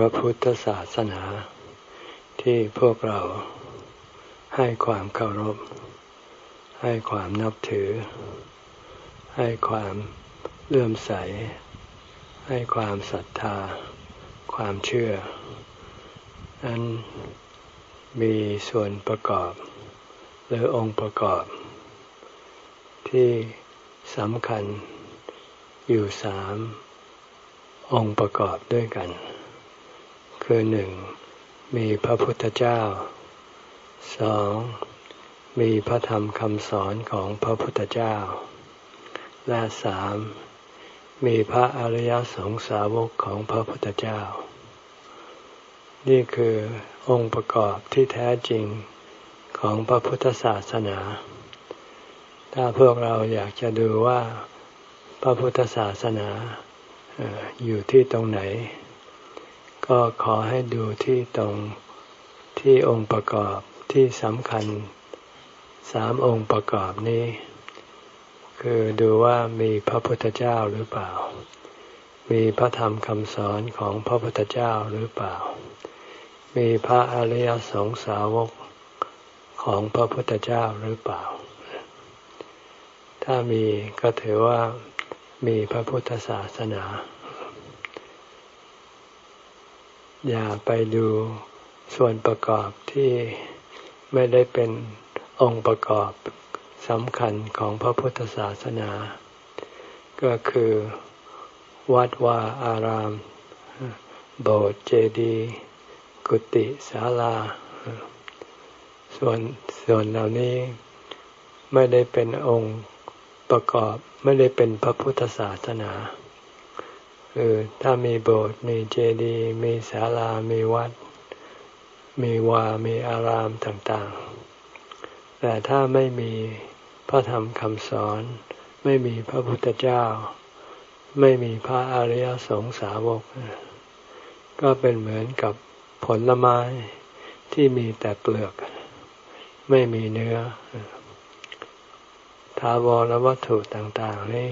ระพุทธศาสนา ที่พวกเราให้ความเคารพ ให้ความนับถือ ให้ความเลื่อมใส ให้ความศรัทธา ความเชื่อ นั้นมีส่วนประกอบ หรือองค์ประกอบ ที่สำคัญอยู่สามองค์ประกอบด้วยกัน คือหนึ่งมีพระพุทธเจ้าสองมีพระธรรมคำสอนของพระพุทธเจ้า และสามมีพระอริยสงสาวกของพระพุทธเจ้า นี่คือองค์ประกอบที่แท้จริงของพระพุทธศาสนา ถ้าพวกเราอยากจะดูว่าพระพุทธศาสนาอยู่ที่ตรงไหน ก็ขอให้ดูที่ตรงที่องค์ประกอบที่สำคัญสามองค์ประกอบนี้ คือดูว่ามีพระพุทธเจ้าหรือเปล่า มีพระธรรมคำสอนของพระพุทธเจ้าหรือเปล่า มีพระอริยสงสาวกของพระพุทธเจ้าหรือเปล่า ถ้ามีก็ถือว่ามีพระพุทธศาสนา อย่าไปดูส่วนประกอบที่ไม่ได้เป็นองค์ประกอบสำคัญของพระพุทธศาสนา ก็คือวัดวาอาราม โบสถ์เจดีย์กุฏิศาลา ส่วนส่วนเหล่านี้ไม่ได้เป็นองค์ประกอบไม่ได้เป็นพระพุทธศาสนา คือถ้ามีโบสถ์มีเจดีย์มีศาลามีวัด มีวา มีอารามต่างๆ แต่ถ้าไม่มีพระธรรมคำสอน ไม่มีพระพุทธเจ้า ไม่มีพระอริยสงสาวก ก็เป็นเหมือนกับผลไม้ที่มีแต่เปลือก ไม่มีเนื้อ ทาวรวัตถุต่างๆนี่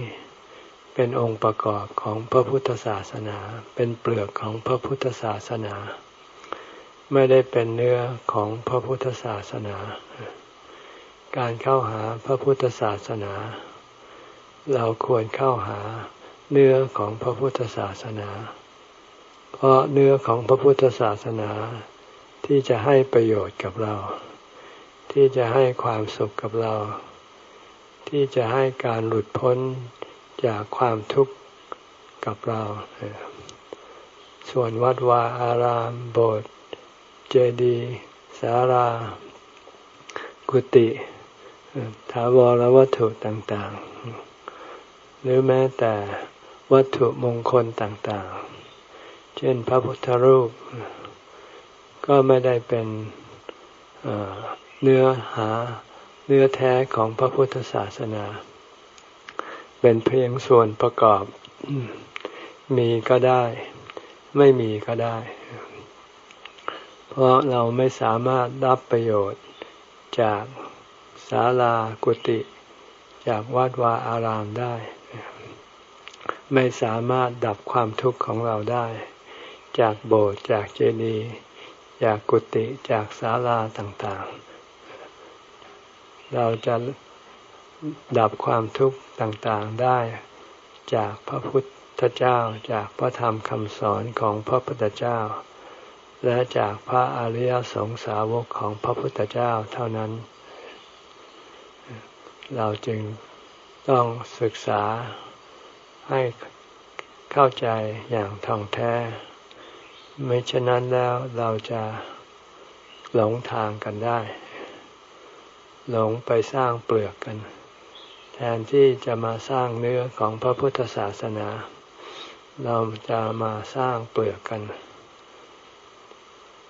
เป็นองค์ประกอบของพระพุทธศาสนา เป็นเปลือกของพระพุทธศาสนา ไม่ได้เป็นเนื้อของพระพุทธศาสนา การเข้าหาพระพุทธศาสนา เราควรเข้าหาเนื้อของพระพุทธศาสนา เพราะเนื้อของพระพุทธศาสนาที่จะให้ประโยชน์กับเรา ที่จะให้ความสุขกับเรา ที่จะให้การหลุดพ้น จากความทุกข์กับเรา ส่วนวัดวาอารามโบสถ์เจดีย์สารา กุฏิถาวรวัตถุต่างๆ หรือแม้แต่วัตถุมงคลต่างๆ เช่นพระพุทธรูป ก็ไม่ได้เป็นเนื้อหาเนื้อแท้ของพระพุทธศาสนา เป็นเพียงส่วนประกอบ มีก็ได้ ไม่มีก็ได้ เพราะเราไม่สามารถรับประโยชน์จากศาลากุฏิจากวัดวาอารามได้ ไม่สามารถดับความทุกข์ของเราได้ จากโบสถ์จากเจดีย์จากกุฏิจากศาลาต่างๆ เราจะ ดับความทุกข์ต่างๆได้ จากพระพุทธเจ้าจากพระธรรมคำสอนของพระพุทธเจ้า และจากพระอริยสงสาวกของพระพุทธเจ้าเท่านั้น เราจึงต้องศึกษาให้เข้าใจอย่างท่องแท้ ไม่เช่นนั้นแล้วเราจะหลงทางกันได้ หลงไปสร้างเปลือกกัน แทนที่จะมาสร้างเนื้อของพระพุทธศาสนา เราจะมาสร้างเปลือกกัน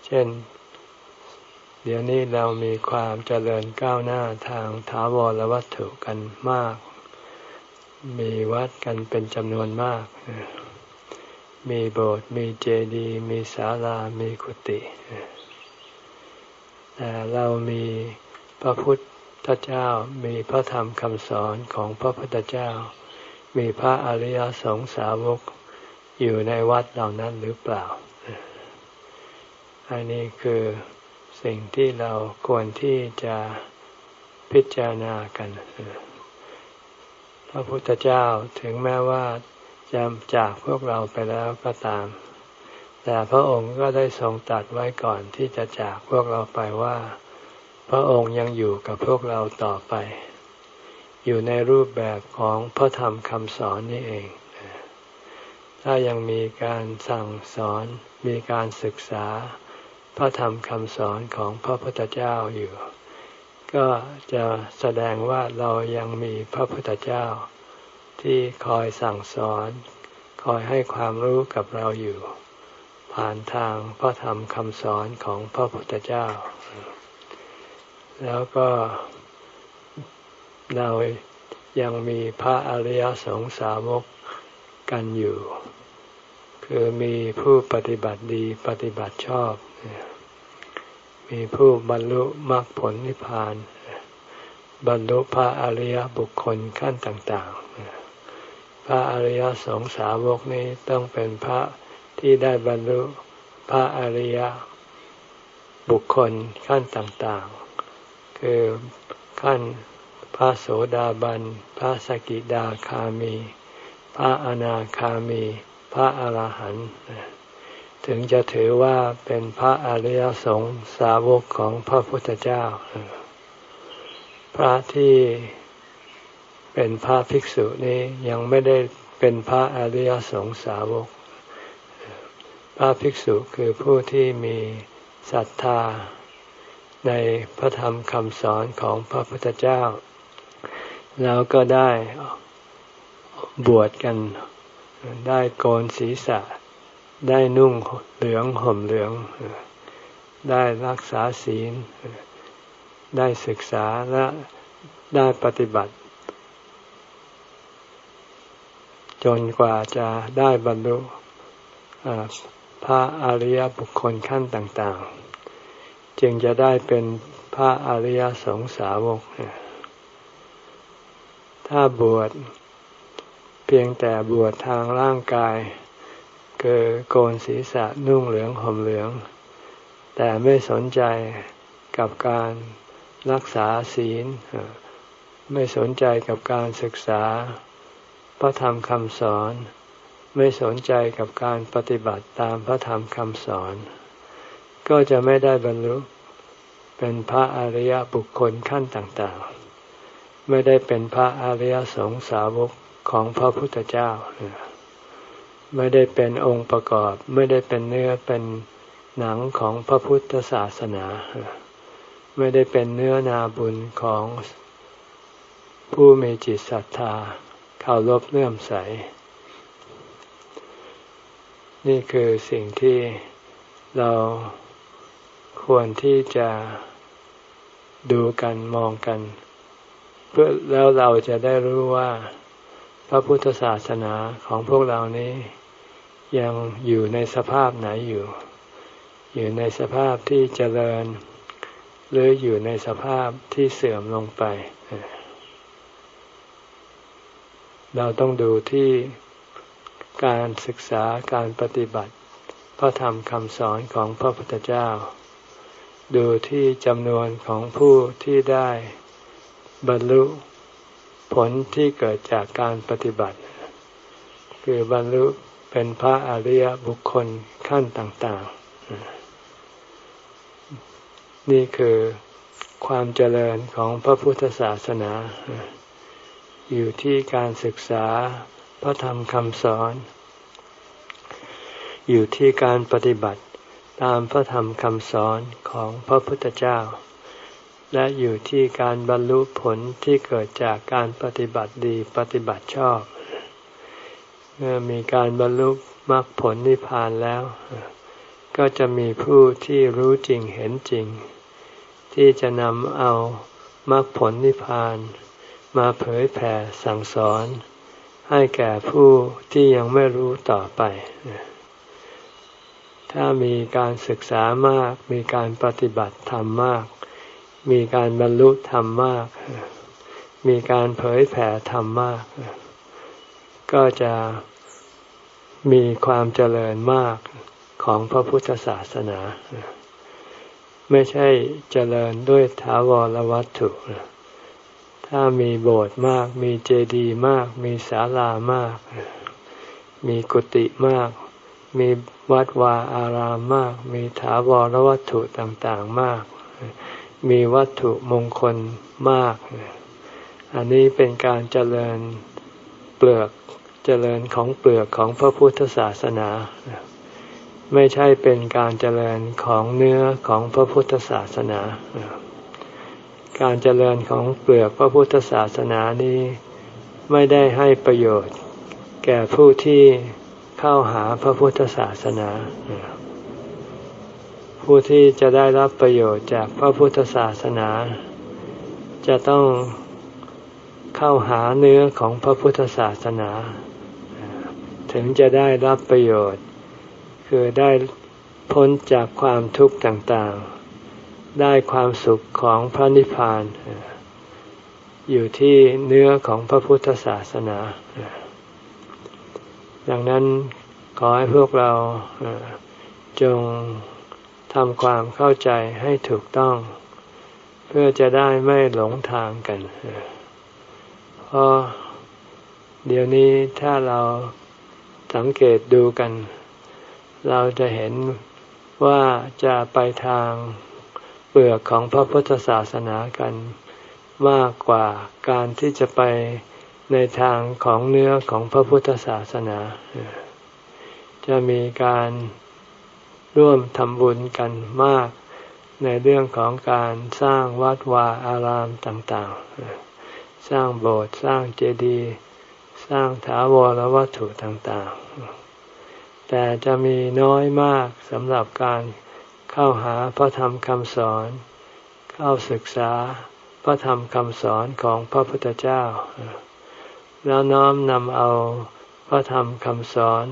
เช่น เดี๋ยวนี้เรามีความเจริญก้าวหน้าทางถาวรวัตถุกันมาก มีวัดกันเป็นจำนวนมาก มีโบสถ์มีเจดีย์มีศาลามีกุฏิแต่เรามีพระพุทธ เจ้ามีพระธรรมคำสอนของพระพุทธเจ้า มีพระอริยสงสาวกอยู่ในวัดเหล่านั้นหรือเปล่า อันนี้คือสิ่งที่เราควรที่จะพิจารณากัน พระพุทธเจ้าถึงแม้ว่าจะจากพวกเราไปแล้วก็ตาม แต่พระองค์ก็ได้ทรงตัดไว้ก่อนที่จะจากพวกเราไปว่า พระองค์ยังอยู่กับพวกเราต่อไป อยู่ในรูปแบบของพระธรรมคำสอนนี่เอง ถ้ายังมีการสั่งสอนมีการศึกษาพระธรรมคำสอนของพระพุทธเจ้าอยู่ ก็จะแสดงว่าเรายังมีพระพุทธเจ้า ที่คอยสั่งสอน คอยให้ความรู้กับเราอยู่ ผ่านทางพระธรรมคำสอนของพระพุทธเจ้า แล้วก็เรายังมีพระอริยสงสาวกกันอยู่ คือมีผู้ปฏิบัติดีปฏิบัติชอบ มีผู้บรรลุมรรคผลนิพพาน บรรลุพระอริยบุคคลขั้นต่างๆ พระอริยสงสาวกนี้ต้องเป็นพระที่ได้บรรลุพระอริยบุคคลขั้นต่างๆ คือขั้นพระโสดาบัน พระสกิดาคามี พระอนาคามี พระอรหันต์ถึงจะถือว่าเป็นพระอริยสงฆ์สาวกของพระพุทธเจ้า พระที่เป็นพระภิกษุนี้ยังไม่ได้เป็นพระอริยสงฆ์สาวก พระภิกษุคือผู้ที่มีศรัทธา ในพระธรรมคำสอนของพระพุทธเจ้า แล้วก็ได้บวชกัน ได้โกนศีรษะ ได้นุ่งเหลืองห่มเหลือง ได้รักษาศีล ได้ศึกษาและได้ปฏิบัติ จนกว่าจะได้บรรลุพระอริยบุคคลขั้นต่าง ๆ จึงจะได้เป็นพระอริยสงสาวก ถ้าบวชเพียงแต่บวชทางร่างกาย คือโกนศีรษะนุ่งเหลืองห่มเหลือง แต่ไม่สนใจกับการรักษาศีล ไม่สนใจกับการศึกษา พระธรรมคำสอน ไม่สนใจกับการปฏิบัติตามพระธรรมคำสอน ก็จะไม่ได้บรรลุเป็นพระอริยบุคคลขั้นต่างๆ ไม่ได้เป็นพระอริยสงสาวกของพระพุทธเจ้า ไม่ได้เป็นองค์ประกอบ ไม่ได้เป็นเนื้อเป็นหนังของพระพุทธศาสนา ไม่ได้เป็นเนื้อนาบุญของผู้มีจิตศรัทธาเคารพเลื่อมใส นี่คือสิ่งที่เรา ควรที่จะดูกันมองกัน เพื่อแล้วเราจะได้รู้ว่าพระพุทธศาสนาของพวกเรานี้ ยังอยู่ในสภาพไหนอยู่ อยู่ในสภาพที่เจริญ หรืออยู่ในสภาพที่เสื่อมลงไป เราต้องดูที่การศึกษาการปฏิบัติ พระธรรมคำสอนของพระพุทธเจ้า ดูที่จำนวนของผู้ที่ได้บรรลุผลที่เกิดจากการปฏิบัติ คือบรรลุเป็นพระอริยบุคคลขั้นต่าง ๆ นี่คือความเจริญของพระพุทธศาสนา อยู่ที่การศึกษาพระธรรมคำสอน อยู่ที่การปฏิบัติ ตามพระธรรมคำสอนของพระพุทธเจ้า และอยู่ที่การบรรลุผลที่เกิดจากการปฏิบัติดีปฏิบัติชอบ เมื่อมีการบรรลุมรรคผลนิพพานแล้ว ก็จะมีผู้ที่รู้จริงเห็นจริง ที่จะนำเอามรรคผลนิพพาน มาเผยแผ่สั่งสอน ให้แก่ผู้ที่ยังไม่รู้ต่อไป ถ้ามีการศึกษามาก มีการปฏิบัติธรรมมาก มีการบรรลุธรรมมาก มีการเผยแผ่ธรรมมาก ก็จะมีความเจริญมากของพระพุทธศาสนา ไม่ใช่เจริญด้วยถาวรวัตถุ ถ้ามีโบสถ์มาก มีเจดีย์มาก มีศาลามาก มีกุฏิมาก มีวัดวาอารามมาก มีถาวรวัตถุต่างๆมาก มีวัตถุมงคลมาก อันนี้เป็นการเจริญเปลือกเจริญของเปลือกของพระพุทธศาสนา ไม่ใช่เป็นการเจริญของเนื้อของพระพุทธศาสนา การเจริญของเปลือกพระพุทธศาสนานี้ไม่ได้ให้ประโยชน์ แก่ผู้ที่ เข้าหาพระพุทธศาสนา ผู้ที่จะได้รับประโยชน์จากพระพุทธศาสนา จะต้องเข้าหาเนื้อของพระพุทธศาสนา ถึงจะได้รับประโยชน์ คือได้พ้นจากความทุกข์ต่างๆ ได้ความสุขของพระนิพพาน อยู่ที่เนื้อของพระพุทธศาสนา ดังนั้นขอให้พวกเราจงทำความเข้าใจให้ถูกต้อง เพื่อจะได้ไม่หลงทางกัน เพราะเดี๋ยวนี้ถ้าเราสังเกตดูกัน เราจะเห็นว่าจะไปทางเปลือกของพระพุทธศาสนากันมากกว่าการที่จะไป ในทางของเนื้อของพระพุทธศาสนา จะมีการร่วมทำบุญกันมากในเรื่องของการสร้างวัดวาอารามต่างๆ สร้างโบสถ์สร้างเจดีย์สร้างถาวรวัตถุต่างๆ แต่จะมีน้อยมากสำหรับการเข้าหาพระธรรมคำสอน เข้าศึกษาพระธรรมคำสอนของพระพุทธเจ้า แล้วน้อมนำเอาพระธรรมคำสอน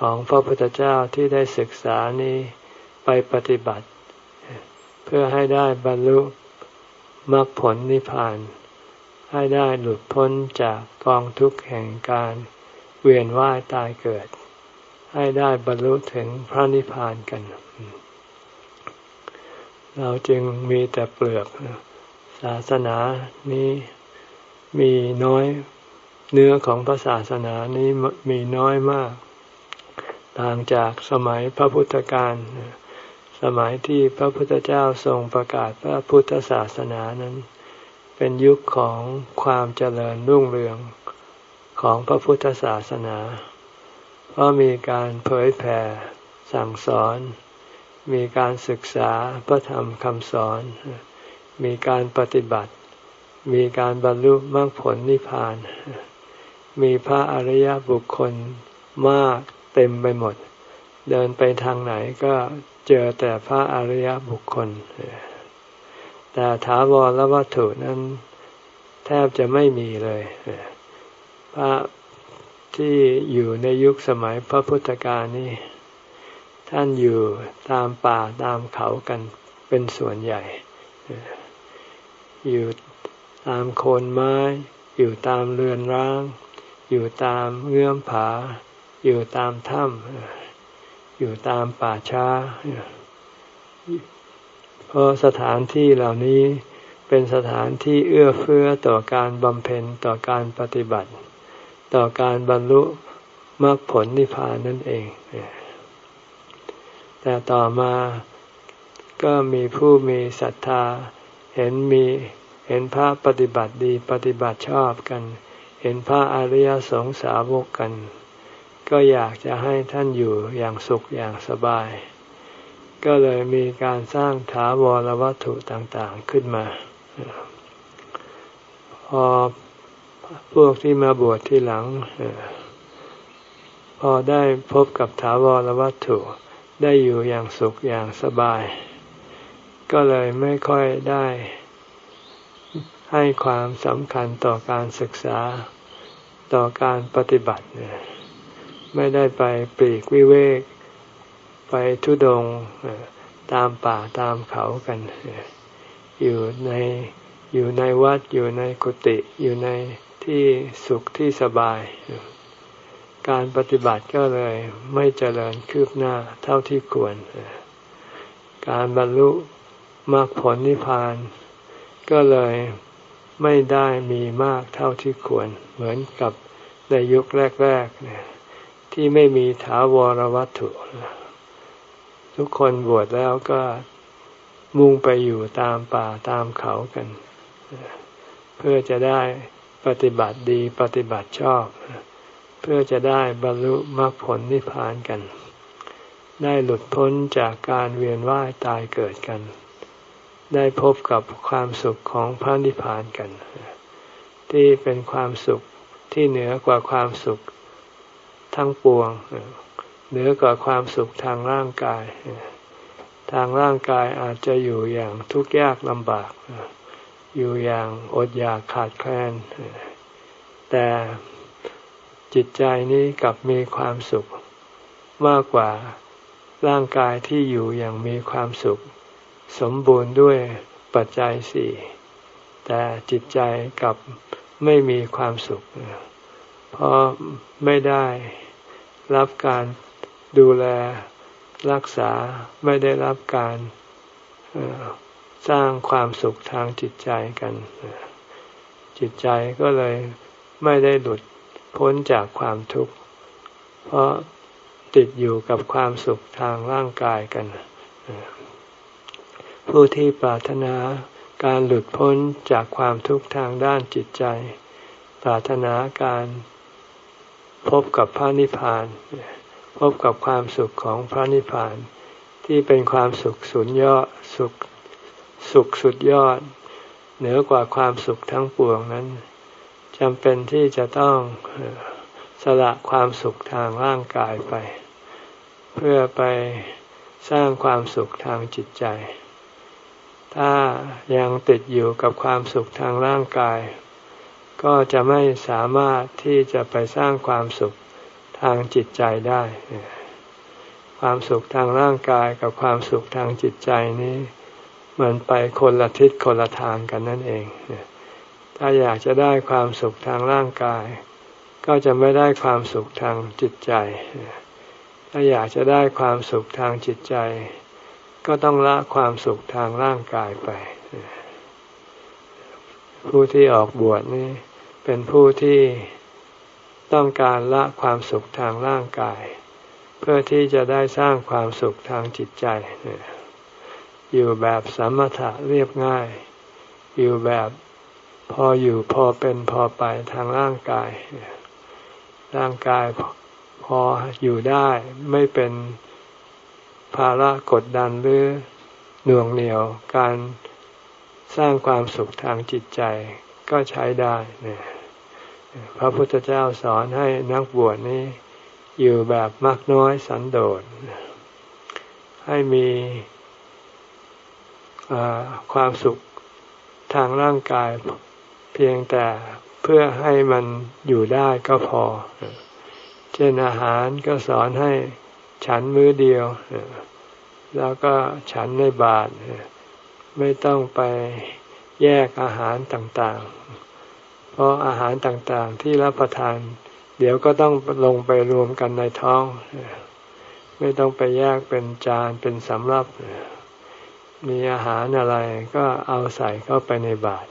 ของพระพุทธเจ้าที่ได้ศึกษานี้ไปปฏิบัติ เพื่อให้ได้บรรลุมรรคผลนิพพาน ให้ได้หลุดพ้นจากกองทุกข์แห่งการเวียนว่ายตายเกิด ให้ได้บรรลุถึงพระนิพพานกัน เราจึงมีแต่เปลือกศาสนานี้มีน้อย เนื้อของพระศาสนานี้มีน้อยมาก ต่างจากสมัยพระพุทธการสมัยที่พระพุทธเจ้าทรงประกาศพระพุทธศาสนานั้น เป็นยุคของความเจริญรุ่งเรืองของพระพุทธศาสนา เพราะมีการเผยแผ่สั่งสอน มีการศึกษาพระธรรมคำสอน มีการปฏิบัติ มีการบรรลุมรรคผลนิพพาน มีพระอริยบุคคลมากเต็มไปหมด เดินไปทางไหนก็เจอแต่พระอริยบุคคล แต่ถาวรและวัตถุนั้นแทบจะไม่มีเลย พระที่อยู่ในยุคสมัยพระพุทธกาลนี่ท่านอยู่ตามป่าตามเขากันเป็นส่วนใหญ่ อยู่ตามโคนไม้ อยู่ตามเรือนร้าง อยู่ตามเงื่อมผา อยู่ตามถ้ำอยู่ตามป่าช้า เพราะสถานที่เหล่านี้เป็นสถานที่เอื้อเฟื้อต่อการบำเพ็ญต่อการปฏิบัติ ต่อการบรรลุมรรคผลนิพพานนั่นเอง แต่ต่อมาก็มีผู้มีศรัทธา เห็นมีเห็นพระปฏิบัติดีปฏิบัติชอบกัน เห็นพระอริยสงสาวกกัน ก็อยากจะให้ท่านอยู่อย่างสุขอย่างสบาย ก็เลยมีการสร้างถาวรวัตถุต่างๆขึ้นมา พอพวกที่มาบวชที่หลัง พอได้พบกับถาวรวัตถุได้อยู่อย่างสุขอย่างสบาย ก็เลยไม่ค่อยได้ให้ความสำคัญต่อการศึกษา ต่อการปฏิบัติ ไม่ได้ไปปลีกวิเวก ไปทุดงตามป่าตามเขากัน อยู่ในอยู่ในวัดอยู่ในกุฏิอยู่ในที่สุขที่สบาย การปฏิบัติก็เลยไม่เจริญคืบหน้าเท่าที่ควร การบรรลุมรรคผลนิพพาน ก็เลย ไม่ได้มีมากเท่าที่ควร เหมือนกับในยุคแรกๆเนี่ยที่ไม่มีถาวรวัตถุ ทุกคนบวชแล้วก็มุ่งไปอยู่ตามป่าตามเขากัน เพื่อจะได้ปฏิบัติดีปฏิบัติชอบ เพื่อจะได้บรรลุมรรคผลนิพพานกัน ได้หลุดพ้นจากการเวียนว่ายตายเกิดกัน ได้พบกับความสุขของพระนิพพานกัน ที่เป็นความสุขที่เหนือกว่าความสุขทั้งปวง เหนือกว่าความสุขทางร่างกาย ทางร่างกายอาจจะอยู่อย่างทุกข์ยากลำบาก อยู่อย่างอดอยากขาดแคลน แต่จิตใจนี้กลับมีความสุขมากกว่าร่างกายที่อยู่อย่างมีความสุข สมบูรณ์ด้วยปัจจัยสี่แต่จิตใจกับไม่มีความสุข เพราะไม่ได้รับการดูแลรักษาไม่ได้รับการสร้างความสุขทางจิตใจกัน จิตใจก็เลยไม่ได้หลุดพ้นจากความทุกข์ เพราะติดอยู่กับความสุขทางร่างกายกัน ผู้ที่ปรารถนาการหลุดพ้นจากความทุกข์ทางด้านจิตใจ ปรารถนาการพบกับพระนิพพาน พบกับความสุขของพระนิพพาน ที่เป็นความสุขสุดยอดสุขสุขสุดยอด เหนือกว่าความสุขทั้งปวงนั้นจำเป็นที่จะต้องสละความสุขทางร่างกายไป เพื่อไปสร้างความสุขทางจิตใจ ถ้ายังติดอยู่กับความสุขทางร่างกาย ก็จะไม่สามารถที่จะไปสร้างความสุขทางจิตใจได้ ความสุขทางร่างกายกับความสุขทางจิตใจนี้มันไปคนละทิศคนละทางกันนั่นเอง ถ้าอยากจะได้ความสุขทางร่างกาย ก็จะไม่ได้ความสุขทางจิตใจ ถ้าอยากจะได้ความสุขทางจิตใจ ก็ต้องละความสุขทางร่างกายไป ผู้ที่ออกบวชนี่เป็นผู้ที่ต้องการละความสุขทางร่างกาย เพื่อที่จะได้สร้างความสุขทางจิตใจ อยู่แบบสมถะเรียบง่าย อยู่แบบพออยู่พอเป็นพอไปทางร่างกาย ร่างกายพออยู่ได้ไม่เป็น ภาระกดดันหรือหน่วงเหนี่ยวการสร้างความสุขทางจิตใจก็ใช้ได้เนี่ยพระพุทธเจ้าสอนให้นักบวชนี้อยู่แบบมักน้อยสันโดษ ให้มีความสุขทางร่างกายเพียงแต่เพื่อให้มันอยู่ได้ก็พอ เช่นอาหารก็สอนให้ ฉันมื้อเดียว แล้วก็ฉันในบาทไม่ต้องไปแยกอาหารต่างๆ เพราะอาหารต่างๆที่รับประทาน เดี๋ยวก็ต้องลงไปรวมกันในท้อง ไม่ต้องไปแยกเป็นจานเป็นสำรับ มีอาหารอะไรก็เอาใส่เข้าไปในบาตร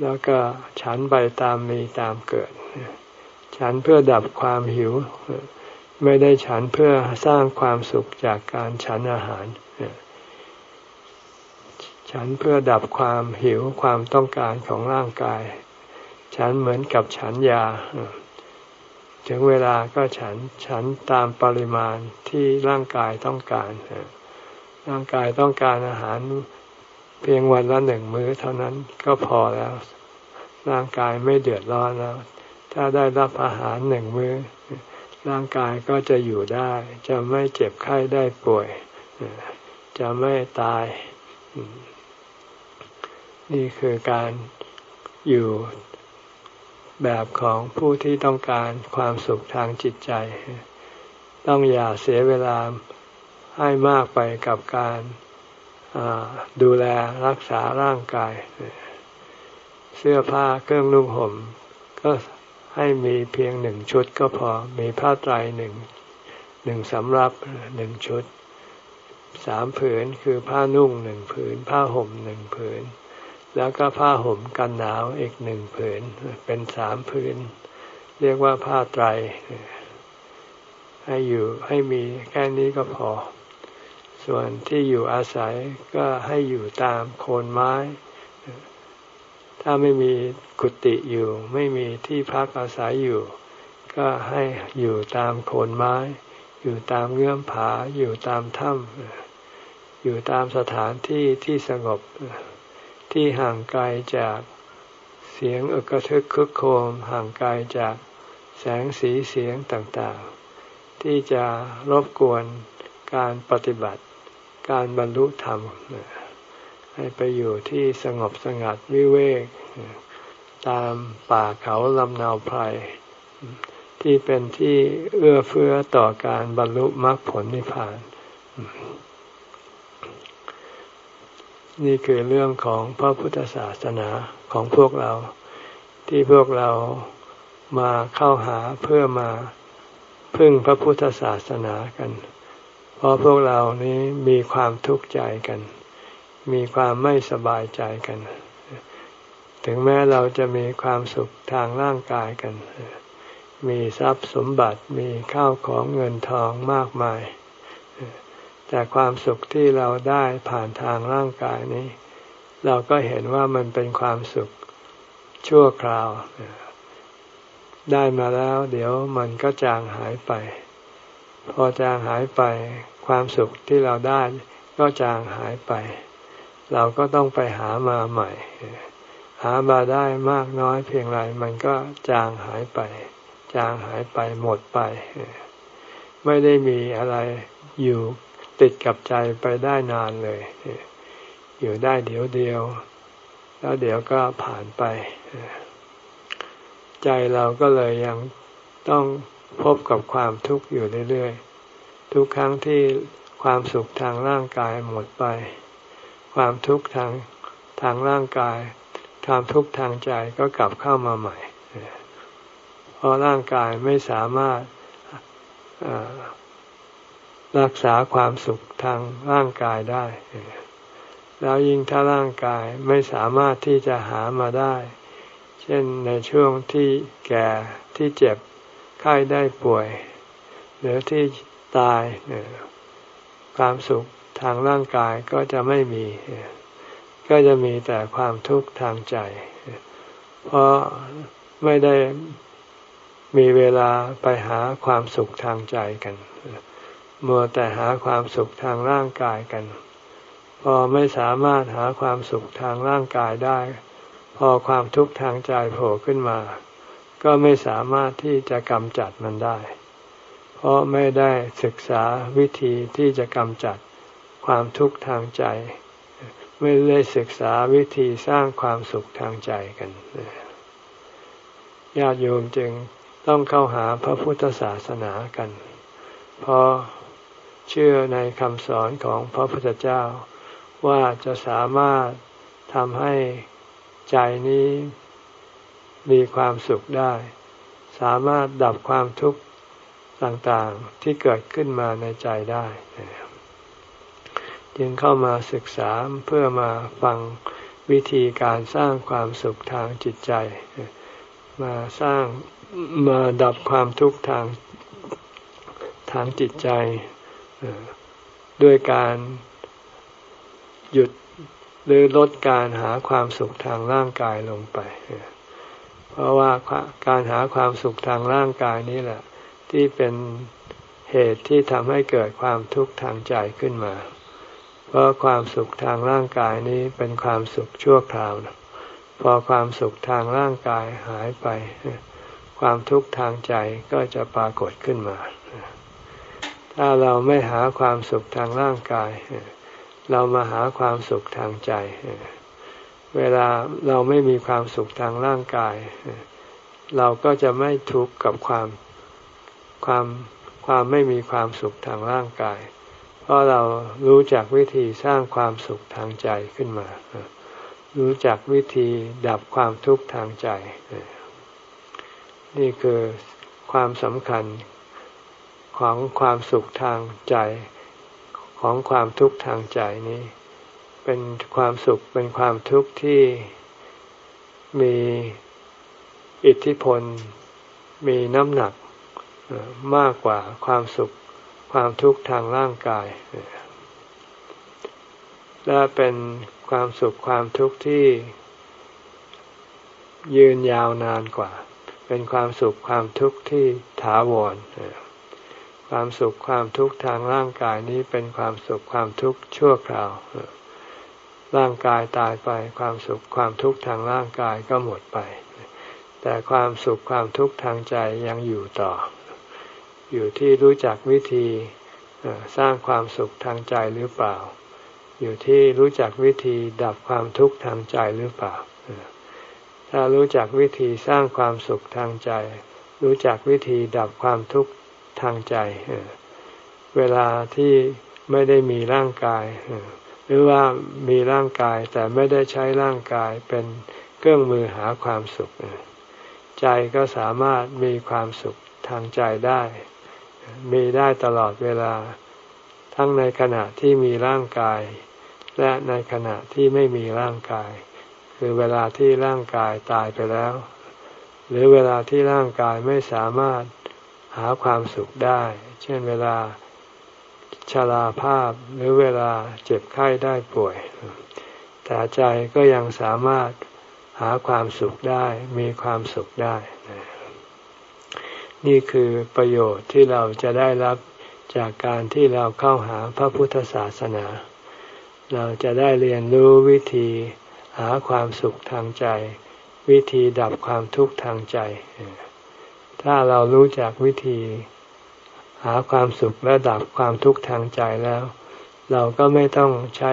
แล้วก็ฉันไปตามมีตามเกิด ฉันเพื่อดับความหิว ไม่ได้ฉันเพื่อสร้างความสุขจากการฉันอาหาร ฉันเพื่อดับความหิวความต้องการของร่างกาย ฉันเหมือนกับฉันยา ถึงเวลาก็ฉันฉันตามปริมาณที่ร่างกายต้องการ ร่างกายต้องการอาหารเพียงวันละหนึ่งมื้อเท่านั้นก็พอแล้ว ร่างกายไม่เดือดร้อนแล้ว ถ้าได้รับอาหารหนึ่งมื้อ ร่างกายก็จะอยู่ได้ จะไม่เจ็บไข้ได้ป่วย จะไม่ตาย นี่คือการอยู่แบบของผู้ที่ต้องการความสุขทางจิตใจ ต้องอย่าเสียเวลาให้มากไปกับการดูแลรักษาร่างกาย เสื้อผ้าเครื่องนุ่งห่ม ก็ ให้มีเพียงหนึ่งชุดก็พอมีผ้าไตรหนึ่งหนึ่งสำรับหนึ่งชุดสามผืนคือผ้านุ่งหนึ่งผืน ผ้าห่มหนึ่งผืน แล้วก็ผ้าห่มกันหนาวอีกหนึ่งผืนเป็นสามผืน เรียกว่าผ้าไตร ให้อยู่ให้มีแค่นี้ก็พอ ส่วนที่อยู่อาศัยก็ให้อยู่ตามโคนไม้ ถ้าไม่มีกุฏิอยู่ ไม่มีที่พักอาศัยอยู่ ก็ให้อยู่ตามโคนไม้ อยู่ตามเงื่อมผา อยู่ตามถ้ำอยู่ตามสถานที่ที่สงบ ที่ห่างไกลจากเสียงอึกระทึกคึกโคมห่างไกลจากแสงสีเสียงต่างๆ ที่จะรบกวนการปฏิบัติการบรรลุธรรม ให้ไปอยู่ที่สงบสงัดวิเวก ตามป่าเขาลำนาวไพรที่เป็นที่เอื้อเฟื้อต่อการบรรลุมรรคผลนิพพาน นี่คือเรื่องของพระพุทธศาสนาของพวกเรา ที่พวกเรามาเข้าหาเพื่อมาพึ่งพระพุทธศาสนากัน เพราะพวกเรานี้มีความทุกข์ใจกัน มีความไม่สบายใจกัน ถึงแม้เราจะมีความสุขทางร่างกายกัน มีทรัพย์สมบัติมีข้าวของเงินทองมากมาย แต่ความสุขที่เราได้ผ่านทางร่างกายนี้ เราก็เห็นว่ามันเป็นความสุขชั่วคราว ได้มาแล้ว เดี๋ยวมันก็จางหายไป พอจางหายไป ความสุขที่เราได้ก็จางหายไป เราก็ต้องไปหามาใหม่ หามาได้มากน้อยเพียงไรมันก็จางหายไป จางหายไปหมดไป ไม่ได้มีอะไรอยู่ติดกับใจไปได้นานเลย อยู่ได้เดี๋ยวเดียว แล้วเดี๋ยวก็ผ่านไป ใจเราก็เลยยังต้องพบกับความทุกข์อยู่เรื่อยๆ ทุกครั้งที่ความสุขทางร่างกายหมดไป ความทุกข์ทางทางร่างกาย ความทุกข์ทางใจก็กลับเข้ามาใหม่ เพราะร่างกายไม่สามารถรักษาความสุขทางร่างกายได้ แล้วยิ่งถ้าร่างกายไม่สามารถที่จะหามาได้ เช่นในช่วงที่แก่ที่เจ็บไข้ได้ป่วย หรือที่ตายความสุข ทางร่างกายก็จะไม่มี ก็จะมีแต่ความทุกข์ทางใจ เพราะไม่ได้มีเวลาไปหาความสุขทางใจกันมัวแต่หาความสุขทางร่างกายกัน พอไม่สามารถหาความสุขทางร่างกายได้ พอความทุกข์ทางใจโผล่ขึ้นมา ก็ไม่สามารถที่จะกำจัดมันได้ เพราะไม่ได้ศึกษาวิธีที่จะกำจัด ความทุกข์ทางใจ ไม่ได้ศึกษาวิธีสร้างความสุขทางใจกันญาติโยมจึงต้องเข้าหาพระพุทธศาสนากัน เพราะเชื่อในคำสอนของพระพุทธเจ้า ว่าจะสามารถทำให้ใจนี้มีความสุขได้ สามารถดับความทุกข์ต่างๆที่เกิดขึ้นมาในใจได้ จึงเข้ามาศึกษาเพื่อมาฟังวิธีการสร้างความสุขทางจิตใจ มาสร้างมาดับความทุกข์ทางทางจิตใจด้วยการหยุดหรือลดการหาความสุขทางร่างกายลงไป เพราะว่าการหาความสุขทางร่างกายนี้แหละ ที่เป็นเหตุที่ทำให้เกิดความทุกข์ทางใจขึ้นมา ราะความสุขทางร่างกายนี้เป็นความสุขชั่วคราวนะพอความสุขทางร่างกายหายไป ความทุกข์ทางใจก็จะปรากฏขึ้นมา ถ้าเราไม่หาความสุขทางร่างกาย เรามาหาความสุขทางใจ เวลาเราไม่มีความสุขทางร่างกาย เราก็จะไม่ทุกข์กับความความความไม่มีความสุขทางร่างกาย เพราะเรารู้จักวิธีสร้างความสุขทางใจขึ้นมา รู้จักวิธีดับความทุกข์ทางใจ นี่คือความสำคัญของความสุขทางใจของความทุกข์ทางใจนี้ เป็นความสุขเป็นความทุกข์ที่มีอิทธิพลมีน้ำหนักมากกว่าความสุข ความทุกข์ทางร่างกาย และเป็นความสุขความทุกข์ที่ยืนยาวนานกว่า เป็นความสุขความทุกข์ที่ถาวร ความสุขความทุกข์ทางร่างกายนี้เป็นความสุขความทุกข์ชั่วคราว ร่างกายตายไปความสุขความทุกข์ทางร่างกายก็หมดไป แต่ความสุขความทุกข์ทางใจยังอยู่ต่อ อยู่ที่รู้จักวิธีสร้างความสุขทางใจหรือเปล่า อยู่ที่รู้จักวิธีดับความทุกข์ทางใจหรือเปล่า ถ้ารู้จักวิธีสร้างความสุขทางใจ รู้จักวิธีดับความทุกข์ทางใจ เวลาที่ไม่ได้มีร่างกาย หรือว่ามีร่างกายแต่ไม่ได้ใช้ร่างกายเป็นเครื่องมือหาความสุข ใจก็สามารถมีความสุขทางใจได้ มีได้ตลอดเวลา ทั้งในขณะที่มีร่างกาย และในขณะที่ไม่มีร่างกาย คือเวลาที่ร่างกายตายไปแล้ว หรือเวลาที่ร่างกายไม่สามารถหาความสุขได้ เช่นเวลาชราภาพหรือเวลาเจ็บไข้ได้ป่วย แต่ใจก็ยังสามารถหาความสุขได้มีความสุขได้ นี่คือประโยชน์ที่เราจะได้รับจากการที่เราเข้าหาพระพุทธศาสนา เราจะได้เรียนรู้วิธีหาความสุขทางใจ วิธีดับความทุกข์ทางใจ ถ้าเรารู้จักวิธีหาความสุขและดับความทุกข์ทางใจแล้ว เราก็ไม่ต้องใช้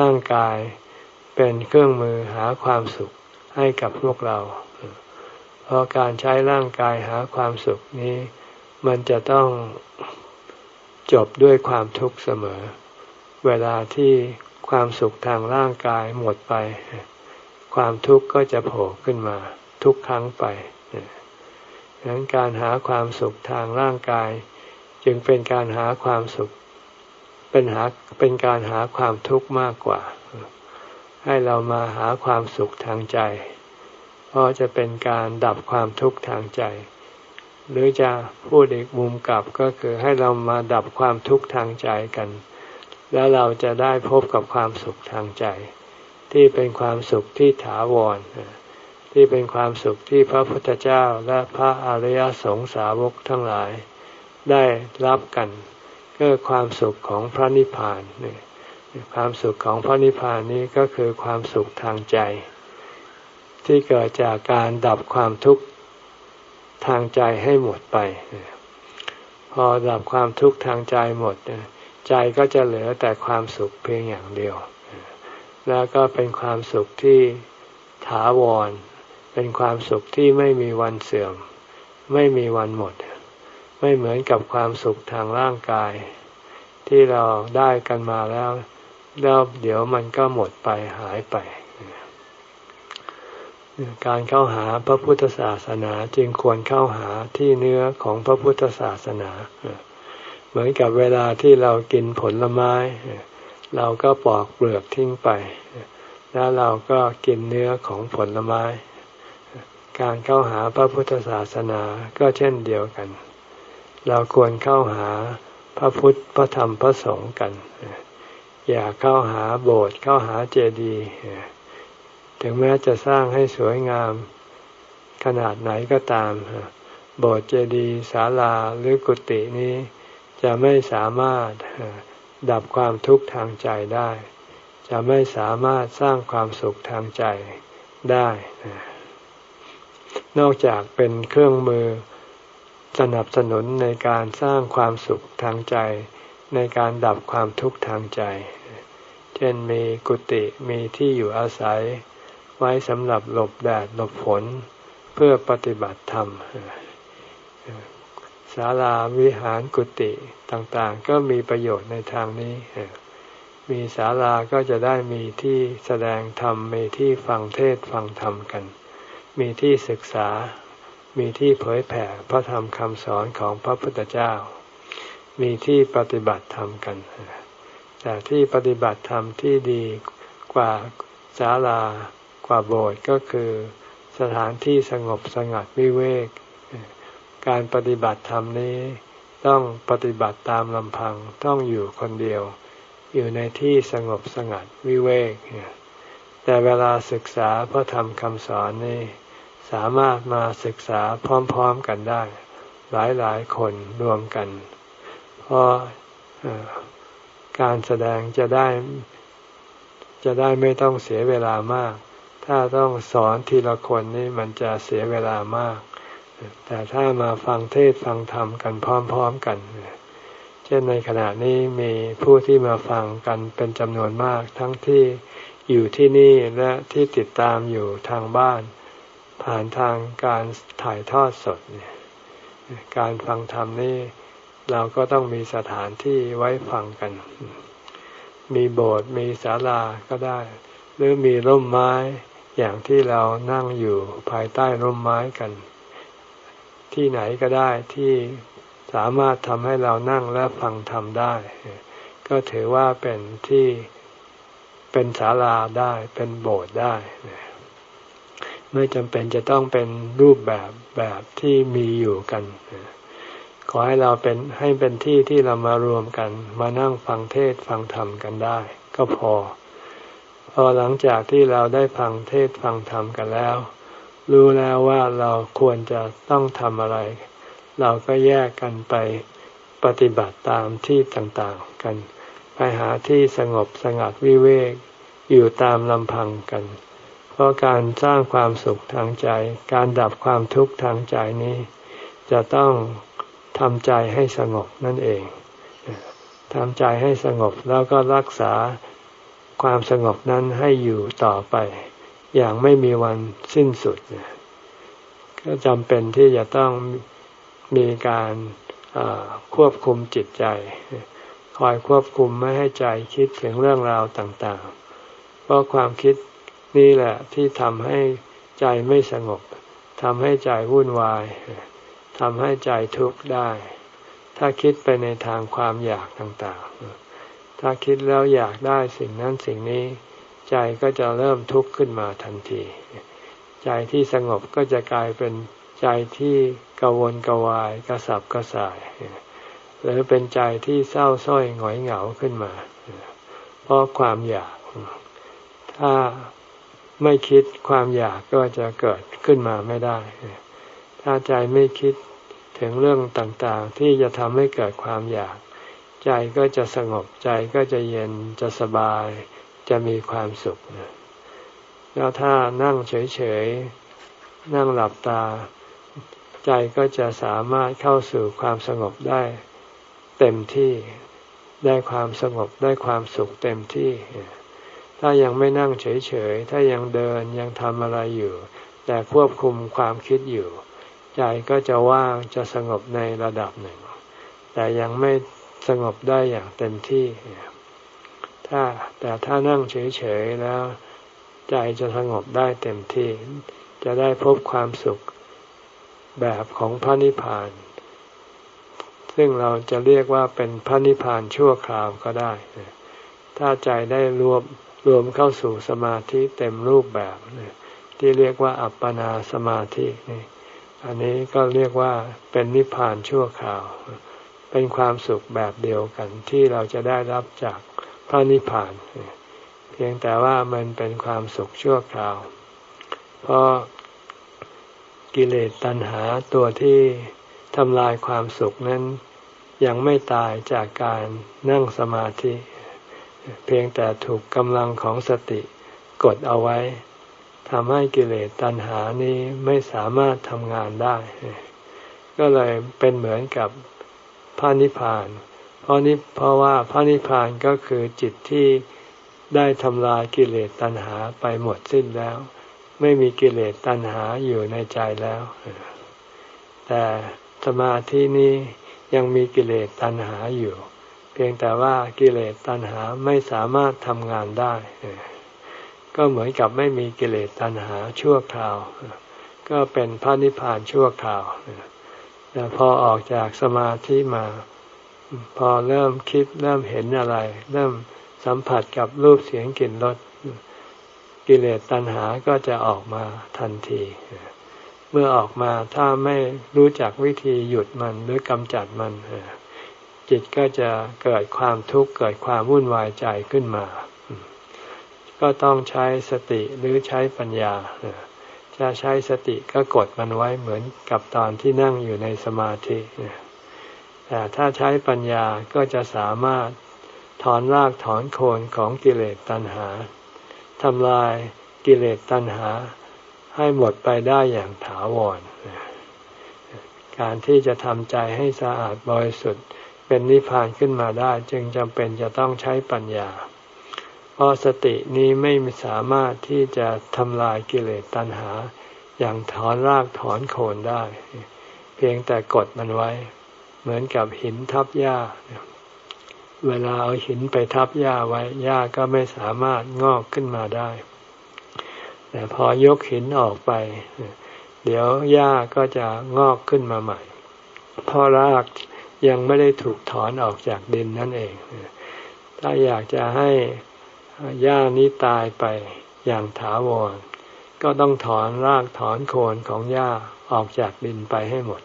ร่างกายเป็นเครื่องมือหาความสุขให้กับพวกเรา ราะการใช้ร่างกายหาความสุขนี้ มันจะต้องจบด้วยความทุกข์เสมอ เวลาที่ความสุขทางร่างกายหมดไป ความทุกข์ก็จะโผล่ขึ้นมาทุกครั้งไปดังนั้นการหาความสุขทางร่างกาย จึงเป็นการหาความสุข เป็นหาเป็นการหาความทุกข์มากกว่า ให้เรามาหาความสุขทางใจ เพราะจะเป็นการดับความทุกข์ทางใจ หรือจะพูดอีกมุมกลับก็คือให้เรามาดับความทุกข์ทางใจกัน แล้วเราจะได้พบกับความสุขทางใจ ที่เป็นความสุขที่ถาวร ที่เป็นความสุขที่พระพุทธเจ้าและพระอริยสงสาวกทั้งหลาย ได้รับกันก็ความสุขของพระนิพพานนี่ความสุขของพระนิพพานนี้ก็คือความสุขทางใจ ที่เกิดจากการดับความทุกข์ทางใจให้หมดไป พอดับความทุกข์ทางใจหมด ใจก็จะเหลือแต่ความสุขเพียงอย่างเดียว แล้วก็เป็นความสุขที่ถาวร เป็นความสุขที่ไม่มีวันเสื่อม ไม่มีวันหมด ไม่เหมือนกับความสุขทางร่างกาย ที่เราได้กันมาแล้ว แล้วเดี๋ยวมันก็หมดไปหายไป การเข้าหาพระพุทธศาสนาจึงควรเข้าหาที่เนื้อของพระพุทธศาสนา เหมือนกับเวลาที่เรากินผลไม้ เราก็ปอกเปลือกทิ้งไป แล้วเราก็กินเนื้อของผลไม้ การเข้าหาพระพุทธศาสนาก็เช่นเดียวกัน เราควรเข้าหาพระพุทธพระธรรมพระสงฆ์กัน อย่าเข้าหาโบสถ์เข้าหาเจดีย์ ถึงแม้จะสร้างให้สวยงาม ขนาดไหนก็ตาม โบสถ์เจดีย์ศาลาหรือกุฏินี้จะไม่สามารถดับความทุกข์ทางใจได้ จะไม่สามารถสร้างความสุขทางใจได้ นอกจากเป็นเครื่องมือสนับสนุนในการสร้างความสุขทางใจ ในการดับความทุกข์ทางใจ เช่นมีกุฏิมีที่อยู่อาศัย ไว้สำหรับหลบแดดหลบฝนเพื่อปฏิบัติธรรมศาลาวิหารกุฏิต่างๆ ก็มีประโยชน์ในทางนี้ มีศาลาก็จะได้มีที่แสดงธรรม มีที่ฟังเทศฟังธรรมกัน มีที่ศึกษา มีที่เผยแผ่พระธรรมคำสอนของพระพุทธเจ้า มีที่ปฏิบัติธรรมกัน แต่ที่ปฏิบัติธรรมที่ดีกว่าศาลา กว่าโบสถ์ก็คือสถานที่สงบสงัดวิเวก การปฏิบัติธรรมนี้ต้องปฏิบัติตามลำพังต้องอยู่คนเดียว อยู่ในที่สงบสงัดวิเวก แต่เวลาศึกษาพระธรรมคำสอนนี้สามารถมาศึกษาพร้อมๆกันได้ หลายๆคนรวมกัน เพราะการแสดงจะได้จะได้ไม่ต้องเสียเวลามาก ถ้าต้องสอนทีละคนนี่มันจะเสียเวลามาก แต่ถ้ามาฟังเทศฟังธรรมกันพร้อม ๆกัน เช่นในขณะนี้มีผู้ที่มาฟังกันเป็นจำนวนมากทั้งที่อยู่ที่นี่และที่ติดตามอยู่ทางบ้าน ผ่านทางการถ่ายทอดสดเนี่ยการฟังธรรมนี่เราก็ต้องมีสถานที่ไว้ฟังกัน มีโบสถ์มีศาลาก็ได้ หรือมีร่มไม้ อย่างที่เรานั่งอยู่ภายใต้ร่มไม้กัน ที่ไหนก็ได้ที่สามารถทำให้เรานั่งและฟังธรรมได้ ก็ถือว่าเป็นที่เป็นศาลาได้เป็นโบสถ์ได้ไม่จำเป็นจะต้องเป็นรูปแบบแบบที่มีอยู่กันขอให้เราเป็นให้เป็นที่ที่เรามารวมกัน มานั่งฟังเทศฟังธรรมกันได้ ก็พอ พอหลังจากที่เราได้ฟังเทศฟังธรรมกันแล้ว รู้แล้วว่าเราควรจะต้องทำอะไร เราก็แยกกันไปปฏิบัติตามที่ต่างๆกัน ไปหาที่สงบสงัดวิเวกอยู่ตามลำพังกัน เพราะการสร้างความสุขทางใจ การดับความทุกข์ทางใจนี้ จะต้องทำใจให้สงบนั่นเองทำใจให้สงบแล้วก็รักษา ความสงบนั้นให้อยู่ต่อไป อย่างไม่มีวันสิ้นสุด ก็จำเป็นที่จะต้องมีการควบคุมจิตใจ คอยควบคุมไม่ให้ใจคิดถึงเรื่องราวต่างๆ เพราะความคิดนี่แหละที่ทำให้ใจไม่สงบทำให้ใจวุ่นวายทำให้ใจทุกข์ได้ ถ้าคิดไปในทางความอยากต่างๆ ถ้าคิดแล้วอยากได้สิ่งนั้นสิ่งนี้ ใจก็จะเริ่มทุกข์ขึ้นมาทันที ใจที่สงบก็จะกลายเป็นใจที่กวนกวายกระสับกระส่าย หรือเป็นใจที่เศร้าส้อยหงอยเหงาขึ้นมา เพราะความอยาก ถ้าไม่คิดความอยากก็จะเกิดขึ้นมาไม่ได้ ถ้าใจไม่คิดถึงเรื่องต่างๆ ที่จะทำให้เกิดความอยาก ใจก็จะสงบใจก็จะเย็นจะสบาย จะมีความสุขแล้วถ้านั่งเฉยๆ นั่งหลับตา ใจก็จะสามารถเข้าสู่ความสงบได้ เต็มที่ได้ความสงบได้ความสุขเต็มที่ ถ้ายังไม่นั่งเฉยๆ ถ้ายังเดินยังทำอะไรอยู่ แต่ควบคุมความคิดอยู่ ใจก็จะว่างจะสงบในระดับหนึ่ง แต่ยังไม่ สงบได้อย่างเต็มที่ ถ้าแต่ถ้านั่งเฉยๆแล้วใจจะสงบได้เต็มที่ จะได้พบความสุขแบบของพระนิพพาน ซึ่งเราจะเรียกว่าเป็นพระนิพพานชั่วคราวก็ได้ ถ้าใจได้รวมรวมเข้าสู่สมาธิเต็มรูปแบบที่เรียกว่าอัปปนาสมาธินี่อันนี้ก็เรียกว่าเป็นนิพพานชั่วคราว เป็นความสุขแบบเดียวกันที่เราจะได้รับจากพระนิพพาน เพียงแต่ว่ามันเป็นความสุขชั่วคราว เพราะกิเลสตัณหาตัวที่ทำลายความสุขนั้นยังไม่ตายจากการนั่งสมาธิ เพียงแต่ถูกกำลังของสติกดเอาไว้ทำให้กิเลสตัณหานี้ไม่สามารถทำงานได้ ก็เลยเป็นเหมือนกับ ระนิพพาน เพราะนี้เพราะว่าพระนิพพานก็คือจิตที่ได้ทำลายกิเลสตัณหาไปหมดสิ้นแล้ว ไม่มีกิเลสตัณหาอยู่ในใจแล้ว แต่สมาธินี้ยังมีกิเลสตัณหาอยู่ เพียงแต่ว่ากิเลสตัณหาไม่สามารถทำงานได้ ก็เหมือนกับไม่มีกิเลสตัณหาชั่วคราว ก็เป็นพระนิพพานชั่วคราว แต่พอออกจากสมาธิมา พอเริ่มคิดเริ่มเห็นอะไร เริ่มสัมผัสกับรูปเสียงกลิ่นรสกิเลสตัณหาก็จะออกมาทันที เมื่อออกมาถ้าไม่รู้จักวิธีหยุดมันหรือกำจัดมันจิตก็จะเกิดความทุกข์เกิดความวุ่นวายใจขึ้นมา ก็ต้องใช้สติหรือใช้ปัญญา จะใช้สติก็กดมันไว้เหมือนกับตอนที่นั่งอยู่ในสมาธิแต่ถ้าใช้ปัญญาก็จะสามารถถอนรากถอนโคนของกิเลสตัณหาทำลายกิเลสตัณหาให้หมดไปได้อย่างถาวร การที่จะทำใจให้สะอาดบริสุทธิ์เป็นนิพพานขึ้นมาได้จึงจำเป็นจะต้องใช้ปัญญา เพราะสตินี้ไม่สามารถที่จะทำลายกิเลสตัณหา อย่างถอนรากถอนโคนได้ เพียงแต่กดมันไว้ เหมือนกับหินทับหญ้า เวลาเอาหินไปทับหญ้าไว้หญ้าก็ไม่สามารถงอกขึ้นมาได้ แต่พอยกหินออกไป เดี๋ยวหญ้าก็จะงอกขึ้นมาใหม่เพราะรากยังไม่ได้ถูกถอนออกจากดินนั่นเอง ถ้าอยากจะให้ หญ้านี้ตายไปอย่างถาวร ก็ต้องถอนรากถอนโคนของหญ้าออกจากดินไปให้หมด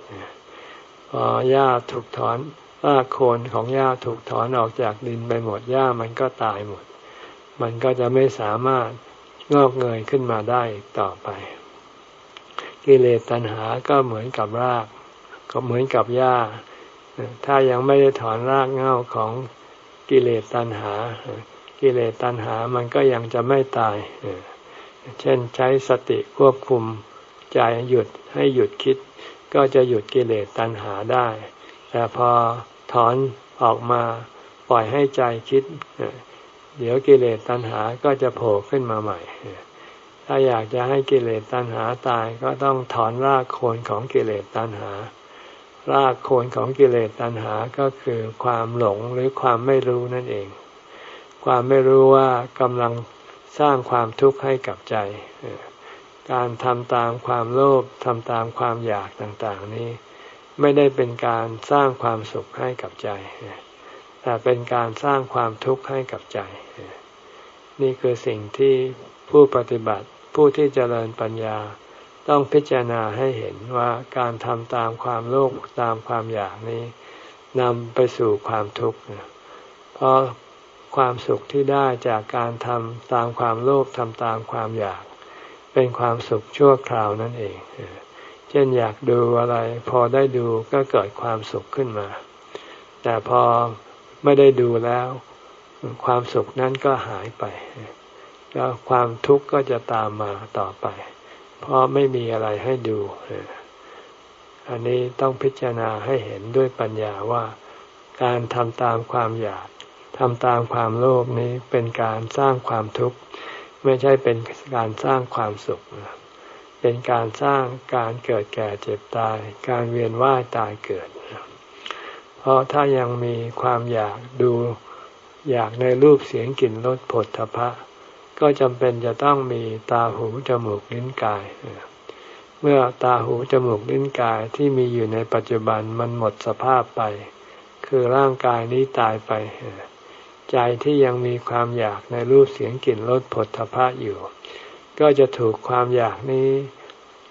พอหญ้าถูกถอนรากโคนของหญ้าถูกถอนออกจากดินไปหมดหญ้ามันก็ตายหมด มันก็จะไม่สามารถงอกเงยขึ้นมาได้ต่อไป กิเลสตัณหาก็เหมือนกับราก ก็เหมือนกับหญ้า ถ้ายังไม่ได้ถอนรากเง้าของกิเลสตัณหา กิเลสตัณหามันก็ยังจะไม่ตาย เช่นใช้สติควบคุมใจหยุดให้หยุดคิด ก็จะหยุดกิเลสตัณหาได้ แต่พอถอนออกมาปล่อยให้ใจคิด เดี๋ยวกิเลสตัณหาก็จะโผล่ขึ้นมาใหม่ ถ้าอยากจะให้กิเลสตัณหาตายก็ต้องถอนรากโคนของกิเลสตัณหา รากโคนของกิเลสตัณหาก็คือความหลงหรือความไม่รู้นั่นเอง ความไม่รู้ว่ากำลังสร้างความทุกข์ให้กับใจ การทำตามความโลภทำตามความอยากต่างๆนี้ ไม่ได้เป็นการสร้างความสุขให้กับใจ แต่เป็นการสร้างความทุกข์ให้กับใจ นี่คือสิ่งที่ผู้ปฏิบัติผู้ที่เจริญปัญญาต้องพิจารณาให้เห็นว่าการทำตามความโลภตามความอยากนี้นำไปสู่ความทุกข์เพราะ ความสุขที่ได้จากการทำตามความโลภทำตามความอยาก เป็นความสุขชั่วคราวนั่นเอง เช่นอยากดูอะไร พอได้ดูก็เกิดความสุขขึ้นมา แต่พอไม่ได้ดูแล้ว ความสุขนั้นก็หายไป แล้วความทุกข์ก็จะตามมาต่อไป เพราะไม่มีอะไรให้ดูอันนี้ต้องพิจารณาให้เห็นด้วยปัญญาว่าการทำตามความอยาก ทำตามความโลภนี้เป็นการสร้างความทุกข์ไม่ใช่เป็นการสร้างความสุข เป็นการสร้างการเกิดแก่เจ็บตาย การเวียนว่ายตายเกิด เพราะถ้ายังมีความอยากดูอยากในรูปเสียงกลิ่นรสผลทพะ ก็จำเป็นจะต้องมีตาหูจมูกลิ้นกาย เมื่อตาหูจมูกลิ้นกายที่มีอยู่ในปัจจุบันมันหมดสภาพไป คือร่างกายนี้ตายไป ใจที่ยังมีความอยากในรูปเสียงกลิ่นรสผลทพะอยู่ ก็จะถูกความอยากนี้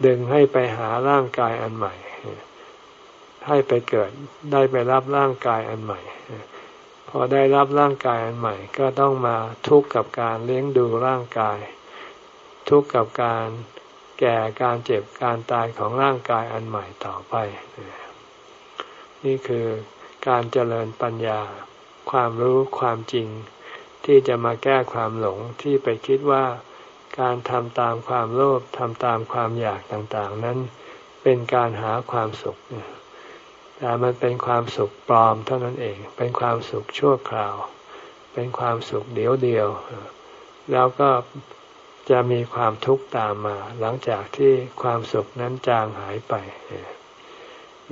ดึงให้ไปหาร่างกายอันใหม่ ให้ไปเกิดได้ไปรับร่างกายอันใหม่ พอได้รับร่างกายอันใหม่ ก็ต้องมาทุกข์กับการเลี้ยงดูร่างกาย ทุกข์กับการแก่การเจ็บการตายของร่างกายอันใหม่ต่อไป นี่คือการเจริญปัญญา ความรู้ความจริง ที่จะมาแก้ความหลงที่ไปคิดว่า การทำตามความโลภทำตามความอยากต่างๆ นั้น เป็นการหาความสุข แต่มันเป็นความสุขปลอมเท่านั้นเอง เป็นความสุขชั่วคราว เป็นความสุขเดียวเดียว แล้วก็จะมีความทุกข์ตามมา หลังจากที่ความสุขนั้นจางหายไป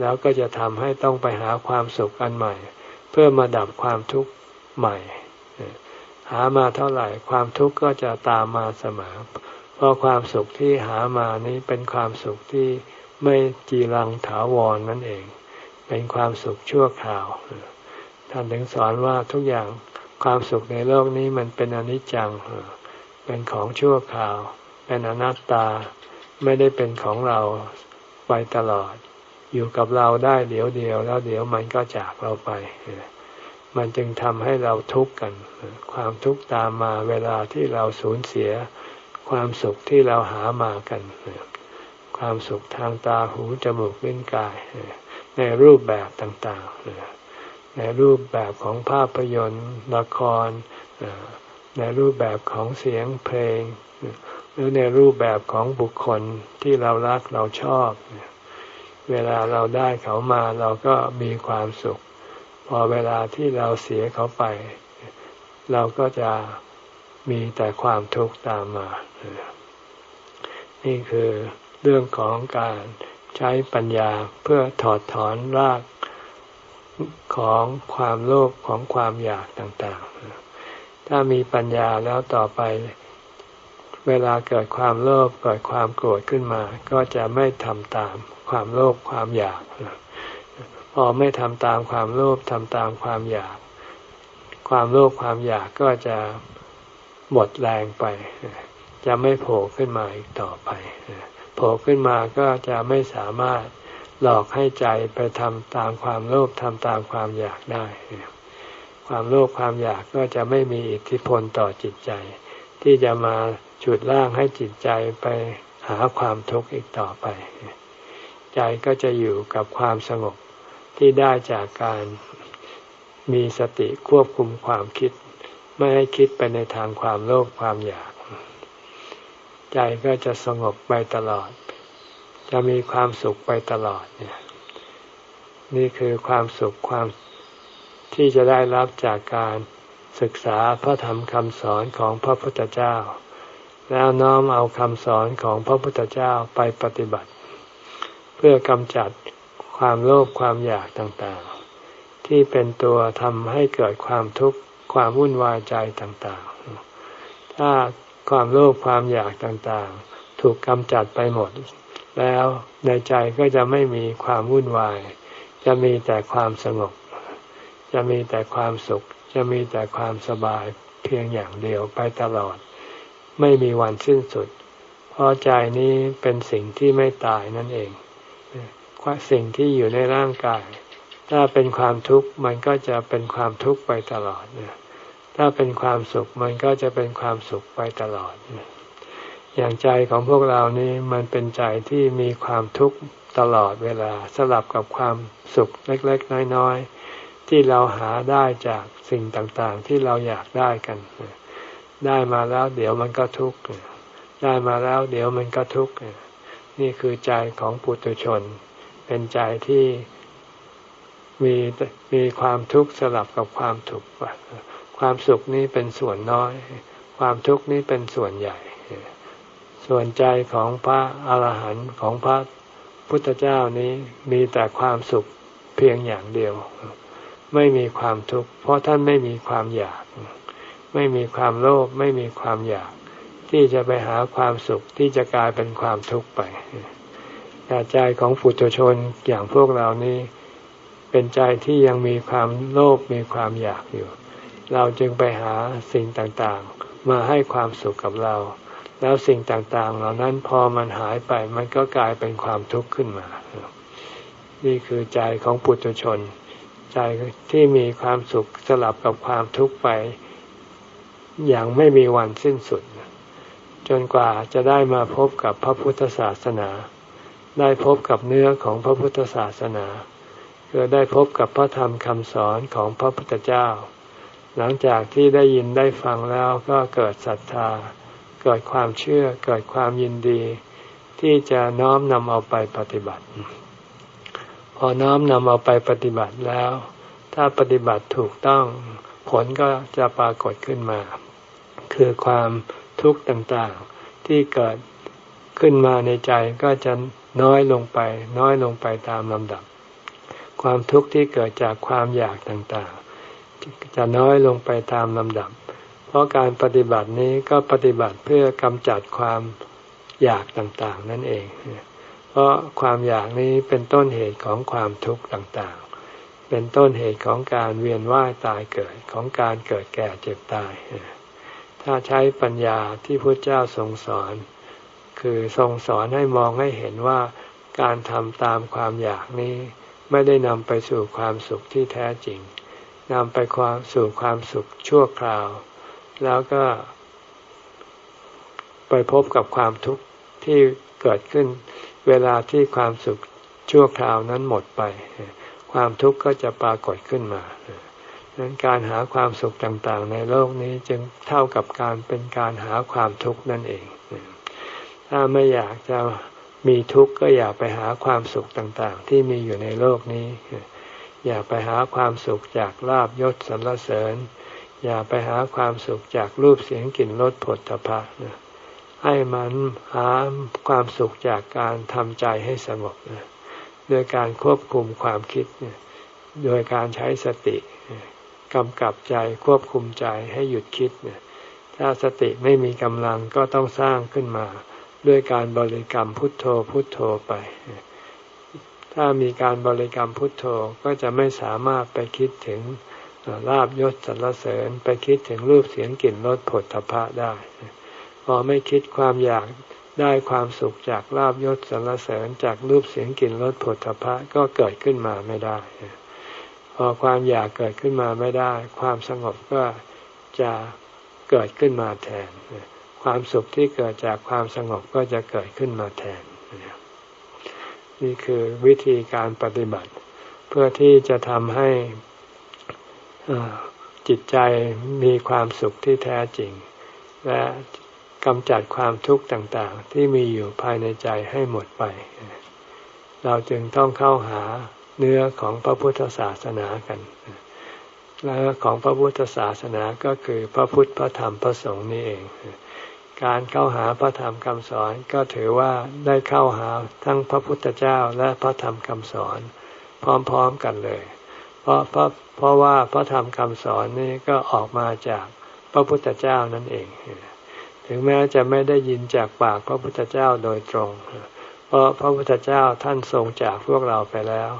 แล้วก็จะทำให้ต้องไปหาความสุขอันใหม่ เพื่อมาดับความทุกข์ใหม่ หามาเท่าไหร่ความทุกข์ก็จะตามมาเสมอเพราะความสุขที่หามานี้เป็นความสุขที่ไม่จีรังถาวรนนั่นเอง เป็นความสุขชั่วคราวท่านถึงสอนว่าทุกอย่างความสุขในโลกนี้มันเป็นอนิจจังเป็นของชั่วคราว เป็นอนัตตาไม่ได้เป็นของเราไปตลอด อยู่กับเราได้เดี๋ยวเดียว แล้วเดี๋ยวมันก็จากเราไป มันจึงทำให้เราทุกข์กัน ความทุกข์ตามมาเวลาที่เราสูญเสีย ความสุขที่เราหามากัน ความสุขทางตาหูจมูกลิ้นกาย ในรูปแบบต่างๆ ในรูปแบบของภาพยนตร์ละคร ในรูปแบบของเสียงเพลง หรือในรูปแบบของบุคคลที่เรารักเราชอบเเวลาเราได้เขามาเราก็มีความสุข พอเวลาที่เราเสียเขาไป เราก็จะมีแต่ความทุกข์ตามมา นี่คือเรื่องของการใช้ปัญญาเพื่อถอดถอนรากของความโลภของความอยากต่างๆ ถ้ามีปัญญาแล้วต่อไป เวลาเกิดความโลภเกิดความโกรธขึ้นมา ก็จะไม่ทำตามความโลภความอยาก พอไม่ทำตามความโลภทำตามความอยาก ความโลภความอยากก็จะหมดแรงไป จะไม่โผล่ขึ้นมาอีกต่อไป โผล่ขึ้นมาก็จะไม่สามารถหลอกให้ใจไปทำตามความโลภทำตามความอยากได้ ความโลภความอยากก็จะไม่มีอิทธิพลต่อจิตใจ ที่จะมา ฉุดล่างให้จิตใจไปหาความทุกข์อีกต่อไป ใจก็จะอยู่กับความสงบที่ได้จากการมีสติควบคุมความคิด ไม่ให้คิดไปในทางความโลภความอยาก ใจก็จะสงบไปตลอด จะมีความสุขไปตลอดเนี่ยนี่คือความสุขความที่จะได้รับจากการศึกษาพระธรรมคำสอนของพระพุทธเจ้า แล้วน้อมเอาคำสอนของพระพุทธเจ้าไปปฏิบัติ เพื่อกำจัดความโลภความอยากต่างๆ ที่เป็นตัวทำให้เกิดความทุกข์ความวุ่นวายใจต่างๆ ถ้าความโลภความอยากต่างๆ ถูกกำจัดไปหมด แล้วในใจก็จะไม่มีความวุ่นวาย จะมีแต่ความสงบ จะมีแต่ความสุข จะมีแต่ความสบายเพียงอย่างเดียวไปตลอด ไม่มีวันสิ้นสุด เพราะใจนี้เป็นสิ่งที่ไม่ตายนั่นเองสิ่งที่อยู่ในร่างกาย ถ้าเป็นความทุกข์มันก็จะเป็นความทุกข์ไปตลอดถ้าเป็นความสุขมันก็จะเป็นความสุขไปตลอด อย่างใจของพวกเรานี้มันเป็นใจที่มีความทุกข์ตลอดเวลาสลับกับความสุขเล็ก ๆ น้อย ๆ ที่เราหาได้จากสิ่งต่างๆ ที่เราอยากได้กัน ได้มาแล้วเดี๋ยวมันก็ทุกข์ได้มาแล้วเดี๋ยวมันก็ทุกข์นี่คือใจของปุถุชน เป็นใจที่มีมีความทุกข์สลับกับความทุกข์ความสุขนี้เป็นส่วนน้อย ความทุกข์นี้เป็นส่วนใหญ่ ส่วนใจของพระอาหารหันต์ของพระพุทธเจ้านี้มีแต่ความสุขเพียงอย่างเดียว ไม่มีความทุกข์เพราะท่านไม่มีความอยาก ไม่มีความโลภไม่มีความอยาก ที่จะไปหาความสุขที่จะกลายเป็นความทุกข์ไปแต่ใจของปุถุชนอย่างพวกเรานี้ เป็นใจที่ยังมีความโลภมีความอยากอยู่ เราจึงไปหาสิ่งต่างๆ มาให้ความสุขกับเรา แล้วสิ่งต่างๆ เหล่านั้นพอมันหายไปมันก็กลายเป็นความทุกข์ขึ้นมา นี่คือใจของปุถุชน ใจที่มีความสุขสลับกับความทุกข์ไป อย่างไม่มีวันสิ้นสุด จนกว่าจะได้มาพบกับพระพุทธศาสนา ได้พบกับเนื้อของพระพุทธศาสนาคือได้พบกับพระธรรมคำสอนของพระพุทธเจ้า หลังจากที่ได้ยินได้ฟังแล้วก็เกิดศรัทธา เกิดความเชื่อเกิดความยินดี ที่จะน้อมนำเอาไปปฏิบัติ พอน้อมนำเอาไปปฏิบัติแล้ว ถ้าปฏิบัติถูกต้อง ผลก็จะปรากฏขึ้นมา คือความทุกข์ต่างๆที่เกิดขึ้นมาในใจก็จะน้อยลงไป น้อยลงไปตามลำดับ ความทุกข์ที่เกิดจากความอยากต่างๆ จะน้อยลงไปตามลำดับ เพราะการปฏิบัตินี้ก็ปฏิบัติเพื่อกำจัดความอยากต่างๆ นั่นเอง เพราะความอยากนี้เป็นต้นเหตุของความทุกข์ต่างๆ เป็นต้นเหตุของการเวียนว่ายตายเกิดของการเกิดแก่เจ็บตาย ถ้าใช้ปัญญาที่พระเจ้าทรงสอน คือทรงสอนให้มองให้เห็นว่าการทำตามความอยากนี้ไม่ได้นำไปสู่ความสุขที่แท้จริงนำไปความสู่ความสุขชั่วคราว แล้วก็ ไปพบกับความทุกข์ที่เกิดขึ้น เวลาที่ความสุขชั่วคราวนั้นหมดไป ความทุกข์ก็จะปรากฏขึ้นมาดังนั้นการหาความสุขต่างๆ ในโลกนี้จึงเท่ากับการเป็นการหาความทุกข์นั่นเอง ถ้าไม่อยากจะมีทุกข์ก็อย่าไปหาความสุขต่างๆ ที่มีอยู่ในโลกนี้ อย่าไปหาความสุขจากลาบยศสรรเสริญ อย่าไปหาความสุขจากรูปเสียงกลิ่นรสผลตภะให้มันหาความสุขจากการทำใจให้สงบโดยการควบคุมความคิด โดยการใช้สติกำกับใจควบคุมใจให้หยุดคิด ถ้าสติไม่มีกำลังก็ต้องสร้างขึ้นมา ด้วยการบริกรรมพุทโธพุทโธไป ถ้ามีการบริกรรมพุทโธก็จะไม่สามารถไปคิดถึงลาบยศสรรเสริญ ไปคิดถึงรูปเสียงกลิ่นรสผลทพะได้ พอไม่คิดความอยาก ได้ความสุขจากลาบยศสรรเสริญจากรูปเสียงกลิ่นรสผลทพะก็เกิดขึ้นมาไม่ได้ พอความอยากเกิดขึ้นมาไม่ได้ ความสงบก็จะเกิดขึ้นมาแทน ความสุขที่เกิดจากความสงบก็จะเกิดขึ้นมาแทน นี่คือวิธีการปฏิบัติ เพื่อที่จะทำให้จิตใจมีความสุขที่แท้จริง และ กำจัดความทุกข์ต่างๆ ที่มีอยู่ภายในใจให้หมดไป เราจึงต้องเข้าหาเนื้อของพระพุทธศาสนากันและของพระพุทธศาสนาก็คือพระพุทธพระธรรมพระสงฆ์นี่เอง การเข้าหาพระธรรมคำสอนก็ถือว่าได้เข้าหาทั้งพระพุทธเจ้าและพระธรรมคำสอน พร้อมๆกันเลย เพราะเพราะเพราะว่าพระธรรมคำสอนนี้ก็ออกมาจากพระพุทธเจ้านั่นเอง ถึงแม้จะไม่ได้ยินจากปากพระพุทธเจ้าโดยตรง เพราะพระพุทธเจ้าท่านทรงจากพวกเราไปแล้ว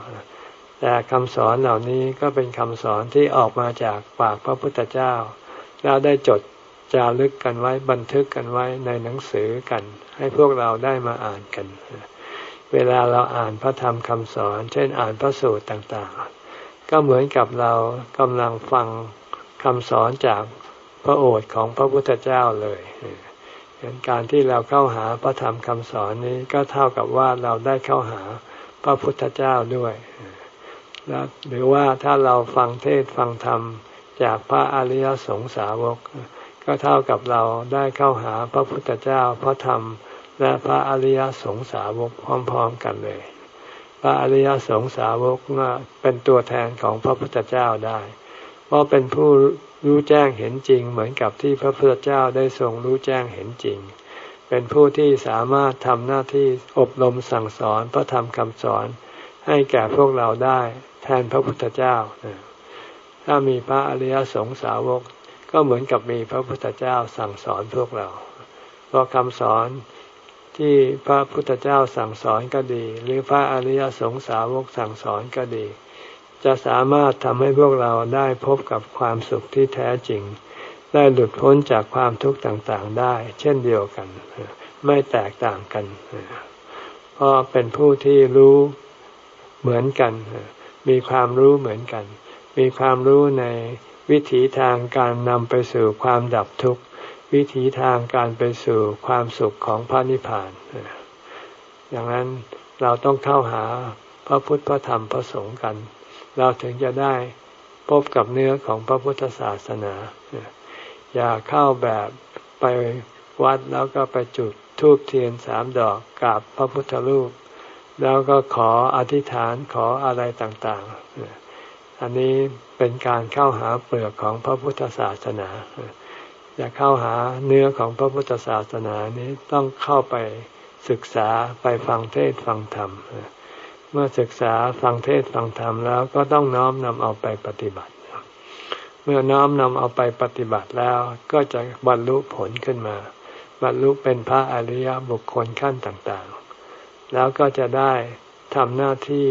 แต่คำสอนเหล่านี้ก็เป็นคำสอนที่ออกมาจากปากพระพุทธเจ้า แล้วได้จดจารึกกันไว้บันทึกกันไว้ในหนังสือกัน ให้พวกเราได้มาอ่านกัน เวลาเราอ่านพระธรรมคำสอน เช่นอ่านพระสูตรต่างๆ ก็เหมือนกับเรากำลังฟังคำสอนจาก พระโอษฐ์ของพระพุทธเจ้าเลยการที่เราเข้าหาพระธรรมคำสอนนี้ก็เท่ากับว่าเราได้เข้าหาพระพุทธเจ้าด้วยและหรือว่าถ้าเราฟังเทศฟังธรรมจากพระอริยสงสาวก ก็เท่ากับเราได้เข้าหาพระพุทธเจ้า พระธรรม และพระอริยสงสาวกพร้อมๆกันเลย พระอริยสงสาวกเป็นตัวแทนของพระพุทธเจ้าได้ เพราะเป็นผู้ รู้แจ้งเห็นจริง เหมือนกับที่พระพุทธเจ้าได้ทรงรู้แจ้งเห็นจริง เป็นผู้ที่สามารถทำหน้าที่อบรมสั่งสอนพระธรรมคำสอน ให้แก่พวกเราได้แทนพระพุทธเจ้า ถ้ามีพระอริยสงสาวก ก็เหมือนกับมีพระพุทธเจ้าสั่งสอนพวกเรา เพราะคำสอนที่พระพุทธเจ้าสั่งสอนก็ดี หรือพระอริยสงสาวกสั่งสอนก็ดี จะสามารถทำให้พวกเราได้พบกับความสุขที่แท้จริง ได้หลุดพ้นจากความทุกข์ต่างๆได้ เช่นเดียวกัน ไม่แตกต่างกันเพราะเป็นผู้ที่รู้เหมือนกัน มีความรู้เหมือนกัน มีความรู้ในวิถีทางการนำไปสู่ความดับทุกข์ วิถีทางการไปสู่ความสุขของพระนิพพานอย่างนั้นเราต้องเข้าหาพระพุทธพระธรรมพระสงฆ์กัน เราถึงจะได้พบกับเนื้อของพระพุทธศาสนา อย่าเข้าแบบไปวัดแล้วก็ไปจุดทูบเทียนสามดอกกราบพระพุทธรูป แล้วก็ขออธิษฐานขออะไรต่างๆ อันนี้เป็นการเข้าหาเปลือกของพระพุทธศาสนาจะเข้าหาเนื้อของพระพุทธศาสนานี้ต้องเข้าไปศึกษาไปฟังเทศฟังธรรม เมื่อศึกษาฟังเทศฟังธรรมแล้วก็ต้องน้อมนำเอาไปปฏิบัติ เมื่อน้อมนำเอาไปปฏิบัติแล้วก็จะบรรลุผลขึ้นมา บรรลุเป็นพระอริยบุคคลขั้นต่างๆ แล้วก็จะได้ทำหน้าที่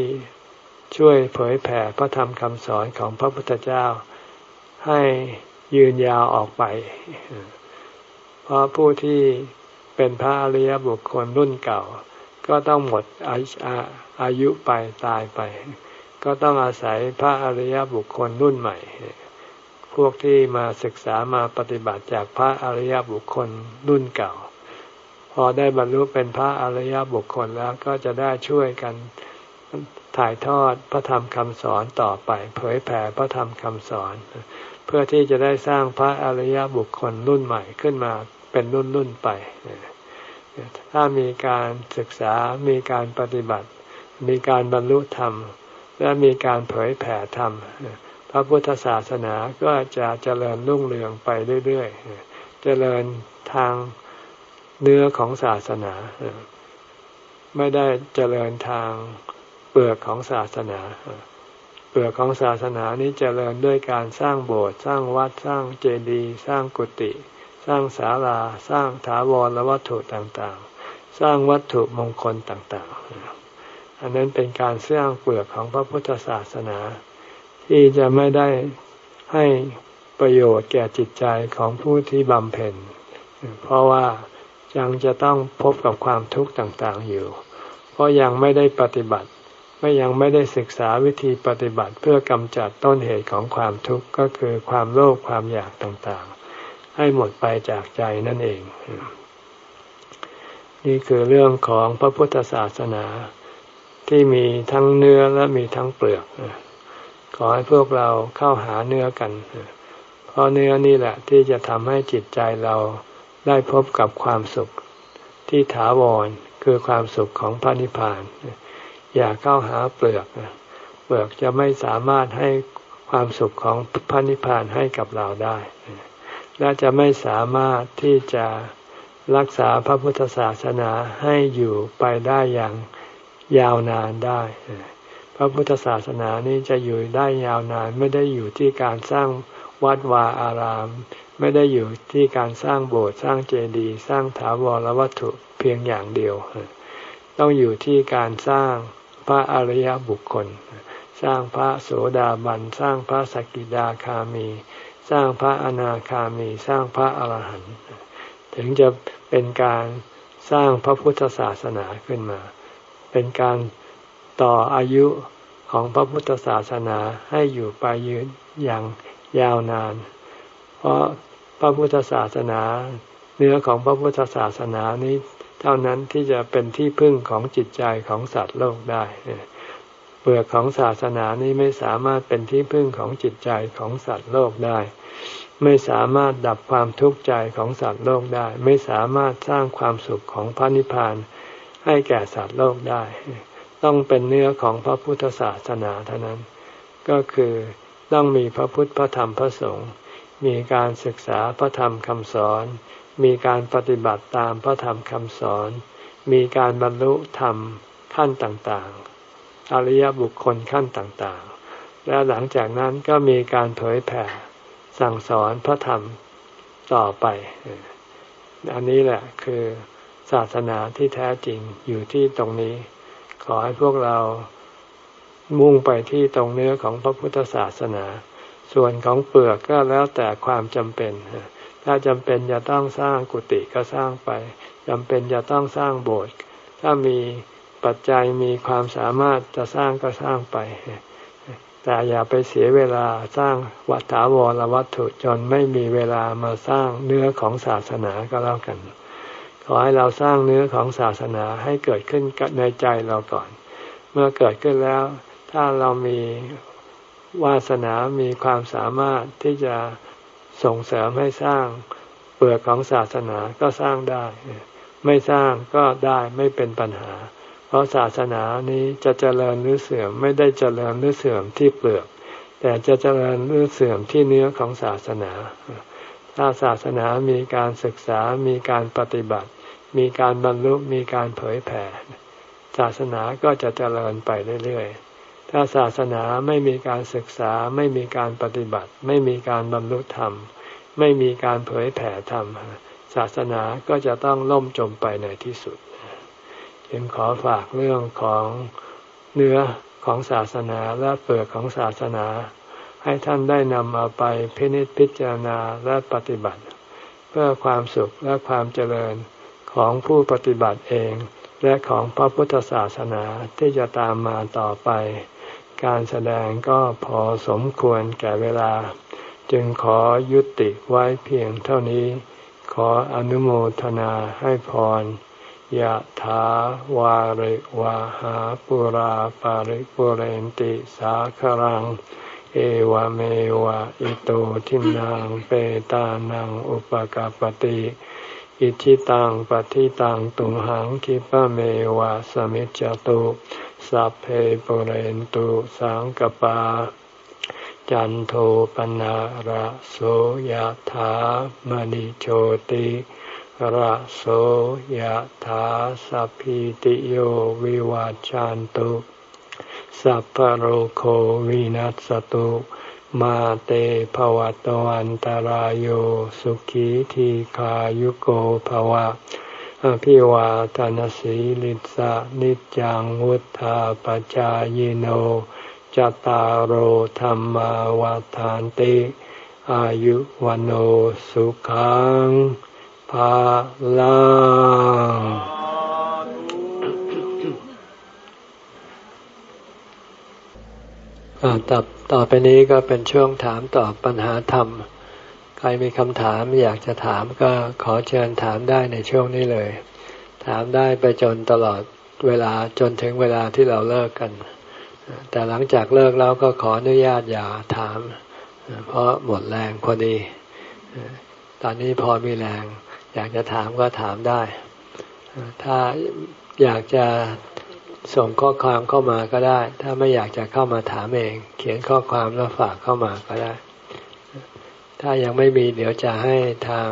ช่วยเผยแผ่พระธรรมคำสอนของพระพุทธเจ้าให้ยืนยาวออกไป เพราะผู้ที่เป็นพระอริยบุคคลรุ่นเก่า ก็ต้องหมดอาอายุไปตายไป ก็ต้องอาศัยพระอริยบุคคลรุ่นใหม่ พวกที่มาศึกษามาปฏิบัติจากพระอริยบุคคลรุ่นเก่า พอได้บรรลุเป็นพระอริยบุคคลแล้วก็จะได้ช่วยกันถ่ายทอดพระธรรมคำสอนต่อไป เผยแผ่พระธรรมคำสอน เพื่อที่จะได้สร้างพระอริยบุคคลรุ่นใหม่ขึ้นมาเป็นรุ่นรุ่นไป ถ้ามีการศึกษา มีการปฏิบัติ มีการบรรลุธรรม และมีการเผยแผ่ธรรม พระพุทธศาสนาก็จะเจริญรุ่งเรืองไปเรื่อยๆ เจริญทางเนื้อของศาสนา ไม่ได้เจริญทางเปลือกของศาสนา เปลือกของศาสนานี้เจริญด้วยการสร้างโบสถ์สร้างวัดสร้างเจดีย์สร้างกุฏิ สร้างศาลาสร้างถาวรและวัตถุต่างๆ สร้างวัตถุมงคลต่างๆ อันนั้นเป็นการสร้างเปลือกของพระพุทธศาสนา ที่จะไม่ได้ให้ประโยชน์แก่จิตใจของผู้ที่บำเพ็ญ เพราะว่ายังจะต้องพบกับความทุกข์ต่างๆอยู่ เพราะยังไม่ได้ปฏิบัติ ไม่ยังไม่ได้ศึกษาวิธีปฏิบัติเพื่อกำจัดต้นเหตุของความทุกข์ก็คือความโลภความอยากต่างๆ ให้หมดไปจากใจนั่นเอง นี่คือเรื่องของพระพุทธศาสนาที่มีทั้งเนื้อและมีทั้งเปลือก ขอให้พวกเราเข้าหาเนื้อกัน เพราะเนื้อนี่แหละที่จะทำให้จิตใจเราได้พบกับความสุขที่ถาวรคือความสุขของพระนิพพาน อย่าเข้าหาเปลือก เปลือกจะไม่สามารถให้ความสุขของพระนิพพานให้กับเราได้ และจะไม่สามารถที่จะรักษาพระพุทธศาสนาให้อยู่ไปได้อย่างยาวนานได้ พระพุทธศาสนานี้จะอยู่ได้ยาวนานไม่ได้อยู่ที่การสร้างวัดวาอาราม ไม่ได้อยู่ที่การสร้างโบสถ์สร้างเจดีย์สร้างถาวรวัตถุเพียงอย่างเดียว ต้องอยู่ที่การสร้างพระอริยบุคคล สร้างพระโสดาบัน สร้างพระสกิดาคามี สร้างพระอนาคามีสร้างพระอรหันต์ถึงจะเป็นการสร้างพระพุทธศาสนาขึ้นมา เป็นการต่ออายุของพระพุทธศาสนาให้อยู่ไปยืนอย่างยาวนาน เพราะพระพุทธศาสนา เนื้อของพระพุทธศาสนานี้ เท่านั้นที่จะเป็นที่พึ่งของจิตใจของสัตว์โลกได้ เปลือกของศาสนานี้ไม่สามารถเป็นที่พึ่งของจิตใจของสัตว์โลกได้ ไม่สามารถดับความทุกข์ใจของสัตว์โลกได้ ไม่สามารถสร้างความสุขของพระนิพพานให้แก่สัตว์โลกได้ ต้องเป็นเนื้อของพระพุทธศาสนาเท่านั้น ก็คือต้องมีพระพุทธพระธรรมพระสงฆ์มีการศึกษาพระธรรมคำสอน มีการปฏิบัติตามพระธรรมคำสอน มีการบรรลุธรรมขั้นต่างๆ อริยบุคคลขั้นต่างๆ และหลังจากนั้นก็มีการเผยแผ่สั่งสอนพระธรรมต่อไป อันนี้แหละคือศาสนาที่แท้จริงอยู่ที่ตรงนี้ ขอให้พวกเรามุ่งไปที่ตรงเนื้อของพระพุทธศาสนา ส่วนของเปลือกก็แล้วแต่ความจำเป็น ถ้าจำเป็นจะต้องสร้างกุฏิก็สร้างไปจำเป็นจะต้องสร้างโบสถ์ถ้ามี ปัจจัยมีความสามารถจะสร้างก็สร้างไป แต่อย่าไปเสียเวลาสร้างวัฏถาวรวัตถุจนไม่มีเวลามาสร้างเนื้อของศาสนาก็แล้วกัน ขอให้เราสร้างเนื้อของศาสนาให้เกิดขึ้นในใจเราก่อน เมื่อเกิดขึ้นแล้ว ถ้าเรามีวาสนามีความสามารถที่จะส่งเสริมให้สร้างเปลือกของศาสนาก็สร้างได้ ไม่สร้างก็ได้ไม่เป็นปัญหา ราะศาสนานี้จะเจริญหรือเสื่อมไม่ได้เจริญหรือเสื่อมที่เปลือก แต่จะเจริญหรือเสื่อมที่เนื้อของศาสนา ถ้าศาสนามีการศึกษา มีการปฏิบัติ มีการบรรลุ มีการเผยแผ่ ศาสนาก็จะเจริญไปเรื่อยๆ ถ้าศาสนาไม่มีการศึกษา ไม่มีการปฏิบัติ ไม่มีการบรรลุธรรม ไม่มีการเผยแผ่ธรรม ศาสนาก็จะต้องล่มจมไปในที่สุด จึงขอฝากเรื่องของเนื้อของศาสนาและเปลือกของศาสนา ให้ท่านได้นำเอาไปพินิจพิจารณาและปฏิบัติ เพื่อความสุขและความเจริญของผู้ปฏิบัติเอง และของพระพุทธศาสนาที่จะตามมาต่อไป การแสดงก็พอสมควรแก่เวลา จึงขอยุติไว้เพียงเท่านี้ ขออนุโมทนาให้พร ยะถาวาริวาหาปุราปาริปุเรนติสาครัง เอวเมวะอิโตทินังเปตานังอุปกาปติอิชิตังปฏิตังตุมหังคิปะเมวะสมิจจตุสัพเพปุเรนตุสังกปา จันโทปนะระโสยถามณิโชติ ระโสยถาสัพพิติโยวิวาจันตุ สัพพโรโควินัสตุ มาเตภวะตวันตารโยสุขีทีขายุโกภวะ อภิวาทานสีลิสะนิจังวุธาปจายโนจตารโหธรรมวาทานติอายุวันโอสุขังาลังต่อต่อไปนี้ก็เป็นช่วงถามตอบปัญหาธรรม ใครมีคำถามอยากจะถามก็ขอเชิญถามได้ในช่วงนี้เลย ถามได้ไปจนตลอดเวลาจนถึงเวลาที่เราเลิกกัน แต่หลังจากเลิกแล้วก็ขออนุญาตอย่าถาม เพราะหมดแรงพอดี ตอนนี้พอมีแรง อยากจะถามก็ถามได้ ถ้าอยากจะส่งข้อความเข้ามาก็ได้ ถ้าไม่อยากจะเข้ามาถามเอง เขียนข้อความแล้วฝากเข้ามาก็ได้ ถ้ายังไม่มีเดี๋ยวจะให้ทาง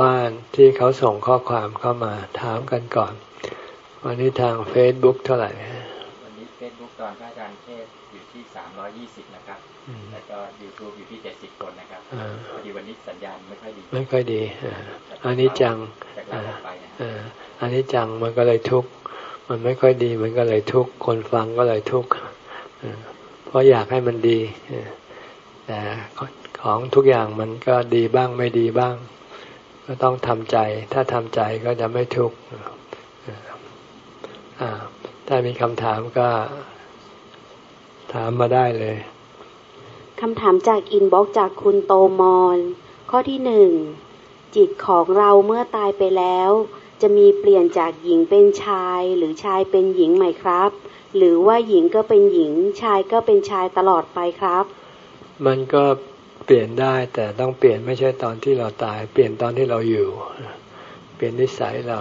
บ้านที่เขาส่งข้อความเข้ามาถามกันก่อน วันนี้ทางเฟซบุ๊กเท่าไหร่ วันนี้เฟซบุ๊กตอนพระอาจารย์เทศน์อยู่ที่สามร้อยยี่สิบนะครับ แล้วก็ยูทูบอยู่ที่เจ็ดสิบคนนะครับพอดีวันนี้สัญญาณไม่ค่อยดี ไม่ค่อยดี อันนี้จังอันนี้จังมันก็เลยทุกข์มันไม่ค่อยดีมันก็เลยทุกข์คนฟังก็เลยทุกข์เพราะอยากให้มันดีแต่ของทุกอย่างมันก็ดีบ้างไม่ดีบ้าง ก็ต้องทำใจ ถ้าทำใจก็จะไม่ทุกข์ถ้ามีคำถามก็ถามมาได้เลยคำถามจากอินบ็อกจากคุณโตมอน ข้อที่หนึ่ง จิตของเราเมื่อตายไปแล้ว จะมีเปลี่ยนจากหญิงเป็นชายหรือชายเป็นหญิงไหมครับ หรือว่าหญิงก็เป็นหญิงชายก็เป็นชายตลอดไปครับ มันก็เปลี่ยนได้แต่ต้องเปลี่ยนไม่ใช่ตอนที่เราตายเปลี่ยนตอนที่เราอยู่ เปลี่ยนนิสัยเรา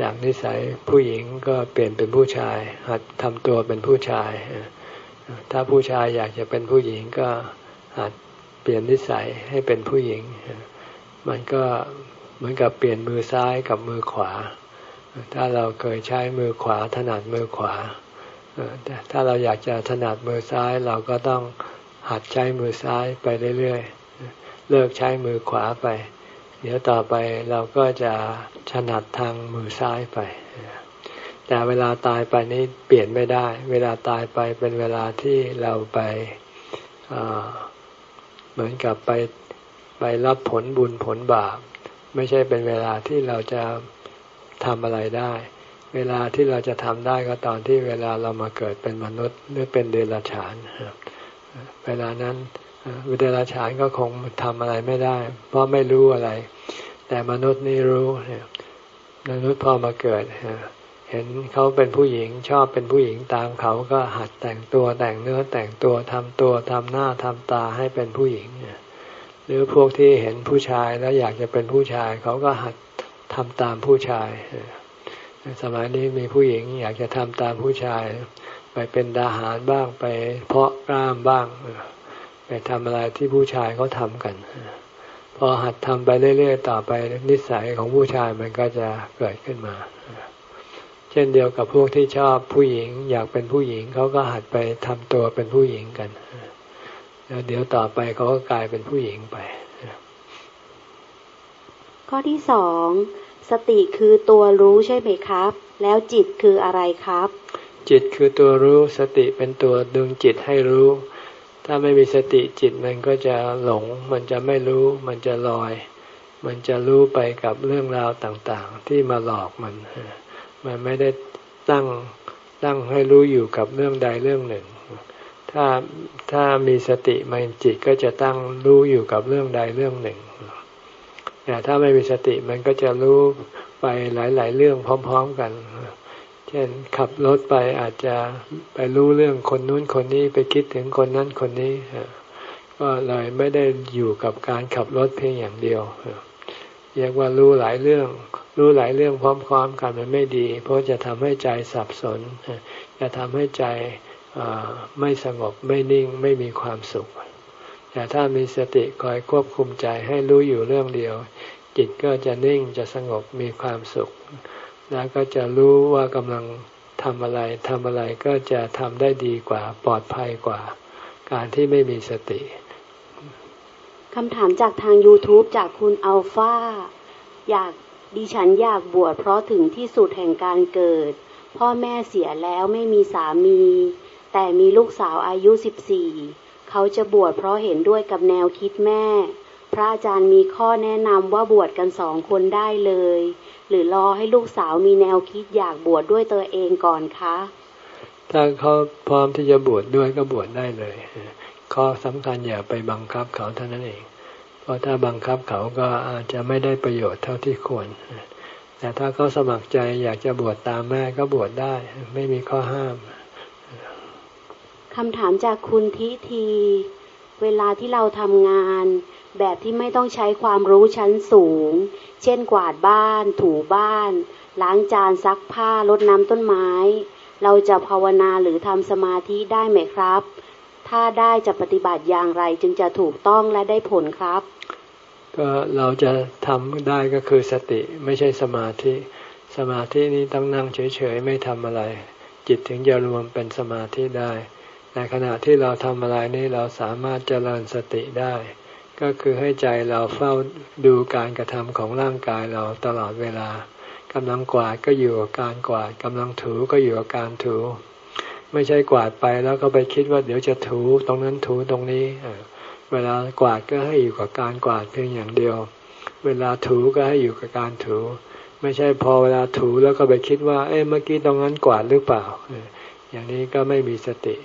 จากนิสัยผู้หญิงก็เปลี่ยนเป็นผู้ชาย หัดทำตัวเป็นผู้ชาย ถ้าผู้ชายอยากจะเป็นผู้หญิงก็หัดเปลี่ยนนิสัยให้เป็นผู้หญิง มันก็เหมือนกับเปลี่ยนมือซ้ายกับมือขวา ถ้าเราเคยใช้มือขวาถนัดมือขวาถ้าเราอยากจะถนัดมือซ้ายเราก็ต้องหัดใช้มือซ้ายไปเรื่อยๆ เลิกใช้มือขวาไป เดี๋ยวต่อไปเราก็จะถนัดทางมือซ้ายไป แต่เวลาตายไปนี้เปลี่ยนไม่ได้ เวลาตายไปเป็นเวลาที่เราไปเหมือนกับไป ไปรับผลบุญผลบาป ไม่ใช่เป็นเวลาที่เราจะทำอะไรได้ เวลาที่เราจะทำได้ก็ตอนที่เวลาเรามาเกิดเป็นมนุษย์หรือเป็นเดรัจฉาน เวลานั้นวิเดรัจฉานก็คงทำอะไรไม่ได้ เพราะไม่รู้อะไร แต่มนุษย์นี่รู้มนุษย์พอมาเกิดเห็นเขาเป็นผู้หญิงชอบเป็นผู้หญิงตามเขาก็หัดแต่งตัวแต่งเนื้อแต่งตัวทำตัวทำหน้าทำตาให้เป็นผู้หญิง หรือพวกที่เห็นผู้ชายแล้วอยากจะเป็นผู้ชาย เขาก็หัดทำตามผู้ชาย สมัยนี้มีผู้หญิงอยากจะทำตามผู้ชาย ไปเป็นดาหารบ้างไปเพาะกล้ามบ้าง ไปทำอะไรที่ผู้ชายเขาทำกัน พอหัดทำไปเรื่อยๆต่อไปนิสัยของผู้ชายมันก็จะเกิดขึ้นมา เช่นเดียวกับพวกที่ชอบผู้หญิง อยากเป็นผู้หญิงเขาก็หัดไปทำตัวเป็นผู้หญิงกันแล้ว เดี๋ยวต่อไปเขาก็กลายเป็นผู้หญิงไป ข้อที่สองสติคือตัวรู้ใช่ไหมครับ แล้วจิตคืออะไรครับจจิตคือตัวรู้สติเป็นตัวดึงจิตให้รู้ ถ้าไม่มีสติจิตมันก็จะหลง มันจะไม่รู้ มันจะลอย มันจะรู้ไปกับเรื่องราวต่างๆ ที่มาหลอกมัน มันไม่ได้ตั้งตั้งให้รู้อยู่กับเรื่องใดเรื่องหนึ่ง ถ้าถ้ามีสติมันจิตก็จะตั้งรู้อยู่กับเรื่องใดเรื่องหนึ่งแต่ถ้าไม่มีสติมันก็จะรู้ไปหลาย ๆ เรื่องพร้อม ๆ กัน เช่นขับรถไปอาจจะไปรู้เรื่องคนนู้นคนนี้ไปคิดถึงคนนั้นคนนี้ก็เลยไม่ได้อยู่กับการขับรถเพียงอย่างเดียวเรียกว่ารู้หลายเรื่อง รู้หลายเรื่องพร้อม ๆ กันมันไม่ดี เพราะจะทำให้ใจสับสน จะทำให้ใจ ไม่สงบไม่นิ่งไม่มีความสุข แต่ถ้ามีสติคอยควบคุมใจให้รู้อยู่เรื่องเดียว จิตก็จะนิ่งจะสงบมีความสุข แล้วก็จะรู้ว่ากำลังทำอะไรทำอะไรก็จะทำได้ดีกว่าปลอดภัยกว่า การที่ไม่มีสติคำถามจากทาง YouTube จากคุณอัลฟาอยากดิฉันอยากบวชเพราะถึงที่สุดแห่งการเกิด พ่อแม่เสียแล้วไม่มีสามี แต่มีลูกสาวอายุ 14 เขาจะบวชเพราะเห็นด้วยกับแนวคิดแม่ พระอาจารย์มีข้อแนะนำว่าบวชกันสองคนได้เลย หรือรอให้ลูกสาวมีแนวคิดอยากบวชดด้วยตัวเองก่อนคะ ถ้าเขาพร้อมที่จะบวชดด้วยก็บวชได้เลย ข้อสำคัญอย่าไปบังคับเขาเท่านั้นเอง เพราะถ้าบังคับเขาก็อาจจะไม่ได้ประโยชน์เท่าที่ควร แต่ถ้าเขาสมัครใจอยากจะบวชตามแม่ก็บวชได้ ไม่มีข้อห้าม คำถามจากคุณทิที เวลาที่เราทำงาน แบบที่ไม่ต้องใช้ความรู้ชั้นสูง เช่นกวาดบ้าน ถูบ้าน ล้างจานซักผ้ารดน้ำต้นไม้ เราจะภาวนาหรือทำสมาธิได้ไหมครับ ถ้าได้จะปฏิบัติอย่างไรจึงจะถูกต้องและได้ผลครับ ก็เราจะทำได้ก็คือสติไม่ใช่สมาธิ สมาธินี้ต้องนั่งเฉยๆไม่ทำอะไร จิตถึงจะรวมเป็นสมาธิได้ ในขณะที่เราทำอะไรนี่เราสามารถเจริญสติได้ ก็คือให้ใจเราเฝ้าดูการกระทำของร่างกายเราตลอดเวลากำลังกวาดก็อยู่กับการกวาดกำลังถูก็อยู่กับการถู ไม่ใช่กวาดไปแล้วก็ไปคิดว่าเดี๋ยวจะถูตรงนั้นถูตรงนี้เวลากวาดก็ให้อยู่กับการกวาดเพียงอย่างเดียว เวลาถูก็ให้อยู่กับการถู ไม่ใช่พอเวลาถูแล้วก็ไปคิดว่า เอ๊ะเมื่อกี้ตรงนั้นกวาดหรือเปล่า อย่างนี้ก็ไม่มีสติ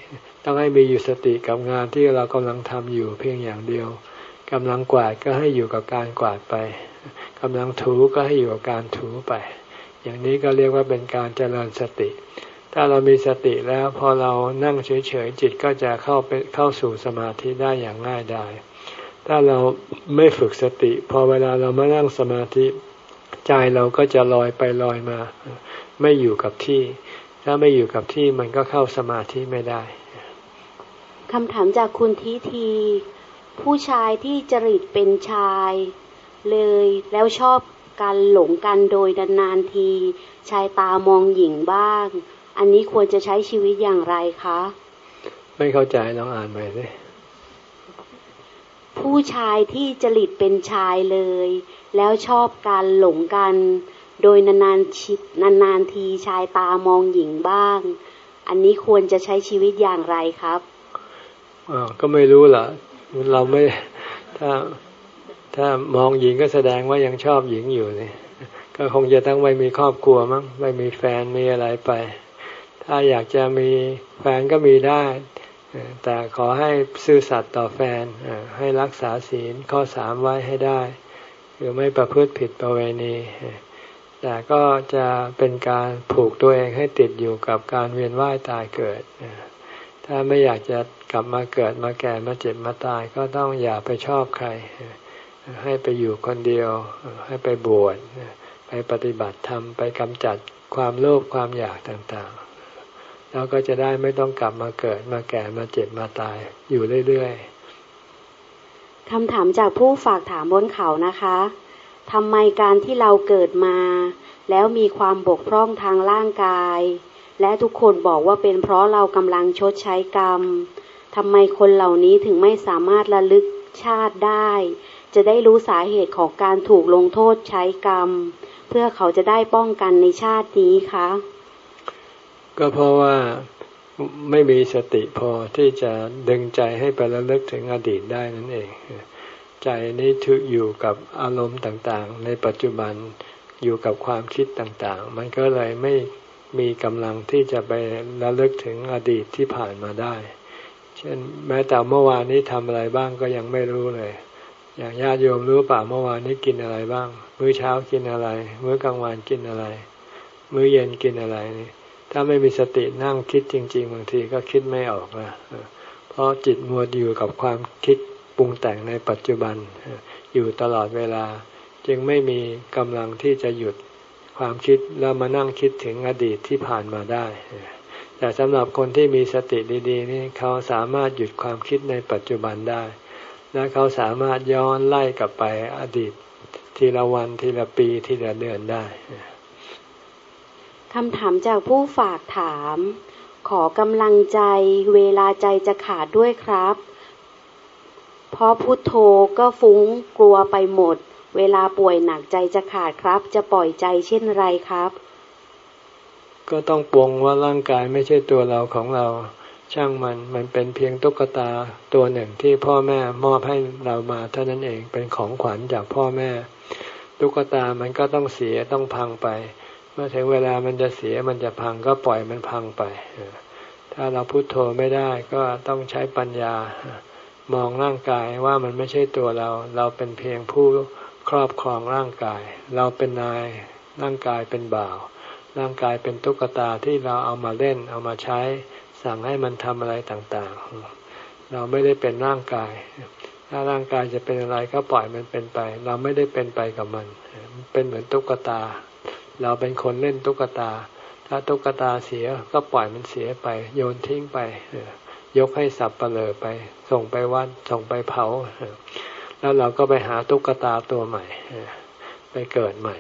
ต้องให้มีอยู่สติกับงานที่เรากำลังทำอยู่เพียงอย่างเดียวกำลังกวาดก็ให้อยู่กับการกวาดไปกำลังถูก็ให้อยู่กับการถูไป อย่างนี้ก็เรียกว่าเป็นการเจริญสติ ถ้าเรามีสติแล้วพอเรานั่งเฉยๆจิตก็จะเข้าไปเข้าสู่สมาธิได้อย่างง่ายดายถ้าเราไม่ฝึกสติ พอเวลาเรามานั่งสมาธิใจเราก็จะลอยไปลอยมา ไม่อยู่กับที่ ถ้าไม่อยู่กับที่มันก็เข้าสมาธิไม่ได้ คำถามจากคุณทีที ผู้ชายที่จริตเป็นชาย เลยแล้วชอบการหลงกันโดยนานๆที ชายตามองหญิงบ้าง อันนี้ควรจะใช้ชีวิตอย่างไรคะ ไม่เข้าใจลองอ่านใหม่สิผู้ชายที่จริตเป็นชายเลย แล้วชอบการหลงกัน โดยนานๆชิดนานๆทีชายตามองหญิงบ้าง อันนี้ควรจะใช้ชีวิตอย่างไรครับอ่า ก็ไม่รู้ล่ะเราไม่ถ้าถ้ามองหญิงก็แสดงว่ายังชอบหญิงอยู่นี่ก็คงจะต้องไม่มีครอบครัวมั้งไม่มีแฟนมีอะไรไป ถ้าอยากจะมีแฟนก็มีได้ แต่ขอให้ซื่อสัตย์ต่อแฟนให้รักษาศีลข้อสามไว้ให้ได้ คือไม่ประพฤติผิดประเวณีแต่ก็จะเป็นการผูกตัวเองให้ติดอยู่กับการเวียนว่ายตายเกิด ถ้าไม่อยากจะกลับมาเกิดมาแก่มาเจ็บมาตายก็ต้องอย่าไปชอบใคร ให้ไปอยู่คนเดียว ให้ไปบวชไปปฏิบัติธรรมไปกำจัดความโลภความอยากต่างๆ แล้วก็จะได้ไม่ต้องกลับมาเกิดมาแก่มาเจ็บมาตายอยู่เรื่อยๆคำถามจากผู้ฝากถามบนเขานะคะทำไมการที่เราเกิดมา แล้วมีความบกพร่องทางร่างกาย และทุกคนบอกว่าเป็นเพราะเรากำลังชดใช้กรรมทำไมคนเหล่านี้ถึงไม่สามารถระลึกชาติได้ จะได้รู้สาเหตุของการถูกลงโทษใช้กรรม เพื่อเขาจะได้ป้องกันในชาตินี้คะก็เพราะว่าไม่มีสติพอที่จะดึงใจให้ไประลึกถึงอดีตได้นั่นเอง ใจนี้ถืออยู่กับอารมณ์ต่างๆ ในปัจจุบันอยู่กับความคิดต่างๆ มันก็เลยไม่ มีกำลังที่จะไประลึกถึงอดีตที่ผ่านมาได้ เช่นแม้แต่เมื่อวานนี้ทำอะไรบ้างก็ยังไม่รู้เลย อย่างญาติโยมรู้ป่าเมื่อวานนี้กินอะไรบ้าง มื้อเช้ากินอะไร มื้อกลางวันกินอะไร มื้อเย็นกินอะไรนี่ถ้าไม่มีสตินั่งคิดจริง ๆ บางทีก็คิดไม่ออกนะเพราะจิตมัวอยู่กับความคิดปรุงแต่งในปัจจุบันอยู่ตลอดเวลา จึงไม่มีกำลังที่จะหยุด ความคิดแล้วมานั่งคิดถึงอดีตที่ผ่านมาได้ แต่สำหรับคนที่มีสติดีๆนี่เขาสามารถหยุดความคิดในปัจจุบันได้ และเขาสามารถย้อนไล่กลับไปอดีตทีละวันทีละปีทีละเดือนได้คำถามจากผู้ฝากถาม ขอกำลังใจเวลาใจจะขาดด้วยครับ เพราะพุโทโธก็ฟุ้งกลัวไปหมด เวลาป่วยหนักใจจะขาดครับ จะปล่อยใจเช่นไรครับ ก็ต้องปวงว่าร่างกายไม่ใช่ตัวเราของเรา ช่างมันมันเป็นเพียงตุ๊กตาตัวหนึ่งที่พ่อแม่มอบให้เรามาเท่านั้นเองเป็นของขวัญจากพ่อแม่ ตุ๊กตามันก็ต้องเสียต้องพังไปเมื่อถึงเวลามันจะเสียมันจะพังก็ปล่อยมันพังไปถ้าเราพุโทโธไม่ได้ก็ต้องใช้ปัญญามองร่างกายว่ามันไม่ใช่ตัวเรา เราเป็นเพียงผู้ ครอบครองร่างกาย เราเป็นนายร่างกายเป็นบ่าว ร่างกายเป็นตุ๊กตาที่เราเอามาเล่นเอามาใช้ สั่งให้มันทำอะไรต่างๆ เราไม่ได้เป็นร่างกาย ถ้าร่างกายจะเป็นอะไรก็ปล่อยมันเป็นไป เราไม่ได้เป็นไปกับมัน เป็นเหมือนตุ๊กตา เราเป็นคนเล่นตุ๊กตา ถ้าตุ๊กตาเสียก็ปล่อยมันเสียไป โยนทิ้งไปยกให้สับเปลือไป ส่งไปวัดส่งไปเผา แล้วเราก็ไปหาตุ๊กตาตัวใหม่ ไปเกิดใหม่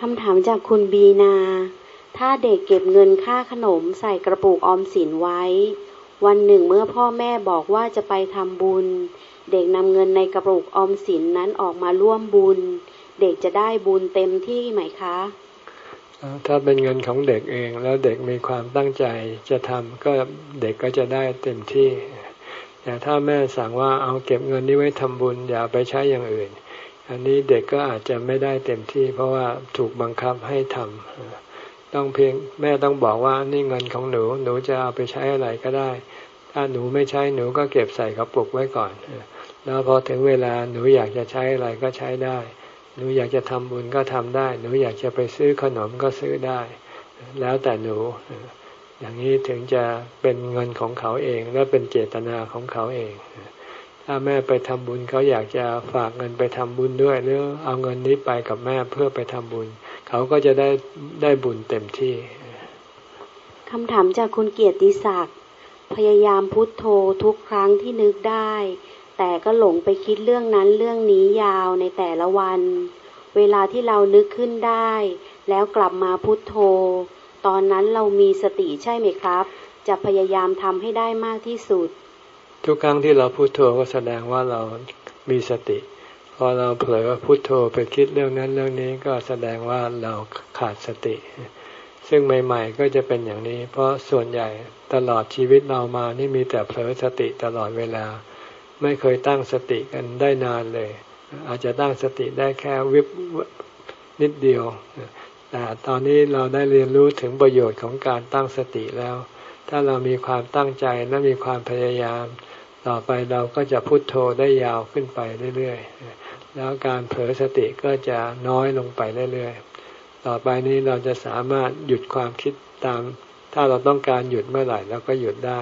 คำถามจากคุณบีนา ถ้าเด็กเก็บเงินค่าขนมใส่กระปุกออมสินไว้ วันหนึ่งเมื่อพ่อแม่บอกว่าจะไปทำบุญ เด็กนำเงินในกระปุกออมสินนั้นออกมาร่วมบุญ เด็กจะได้บุญเต็มที่ไหมคะ ถ้าเป็นเงินของเด็กเองแล้วเด็กมีความตั้งใจจะทำก็เด็กก็จะได้เต็มที่ แต่ถ้าแม่สั่งว่าเอาเก็บเงินนี้ไว้ทำบุญอย่าไปใช้อย่างอื่น อันนี้เด็กก็อาจจะไม่ได้เต็มที่ เพราะว่าถูกบังคับให้ทำต้องเพียงแม่ต้องบอกว่านี่เงินของหนูหนูจะเอาไปใช้อะไรก็ได้ ถ้าหนูไม่ใช้หนูก็เก็บใส่กระปุกไว้ก่อนแล้วพอถึงเวลาหนูอยากจะใช้อะไรก็ใช้ได้ หนูอยากจะทำบุญก็ทำได้ หนูอยากจะไปซื้อขนมก็ซื้อได้ แล้วแต่หนู อย่างนี้ถึงจะเป็นเงินของเขาเอง และเป็นเจตนาของเขาเอง ถ้าแม่ไปทำบุญเขาอยากจะฝากเงินไปทำบุญด้วยหรือเอาเงินนี้ไปกับแม่เพื่อไปทำบุญ เขาก็จะได้ได้บุญเต็มที่คำถามจากคุณเกียรติศักดิ์พยายามพุทโธทุกครั้งที่นึกได้ แต่ก็หลงไปคิดเรื่องนั้นเรื่องนี้ยาวในแต่ละวัน เวลาที่เรานึกขึ้นได้ แล้วกลับมาพุทโธ ตอนนั้นเรามีสติใช่ไหมครับ จะพยายามทำให้ได้มากที่สุด ทุกครั้งที่เราพุโทโธก็แสดงว่าเรามีสติ พอเราเผลอพุโทโธไปคิดเรื่องนั้นเรื่องนี้ก็แสดงว่าเราขาดสติ ซึ่งใหม่ๆก็จะเป็นอย่างนี้ เพราะส่วนใหญ่ตลอดชีวิตเรามานี่มีแต่เผลอสติตลอดเวลา ไม่เคยตั้งสติกันได้นานเลย อาจจะตั้งสติได้แค่วิบนิดเดียว แต่ตอนนี้เราได้เรียนรู้ถึงประโยชน์ของการตั้งสติแล้ว ถ้าเรามีความตั้งใจและมีความพยายาม ต่อไปเราก็จะพุโทโธได้ยาวขึ้นไปเรื่อยๆ แล้วการเผลอสติก็จะน้อยลงไปเรื่อยๆ ต่อไปนี้เราจะสามารถหยุดความคิดตาม ถ้าเราต้องการหยุดเมื่อไหร่เราก็หยุดได้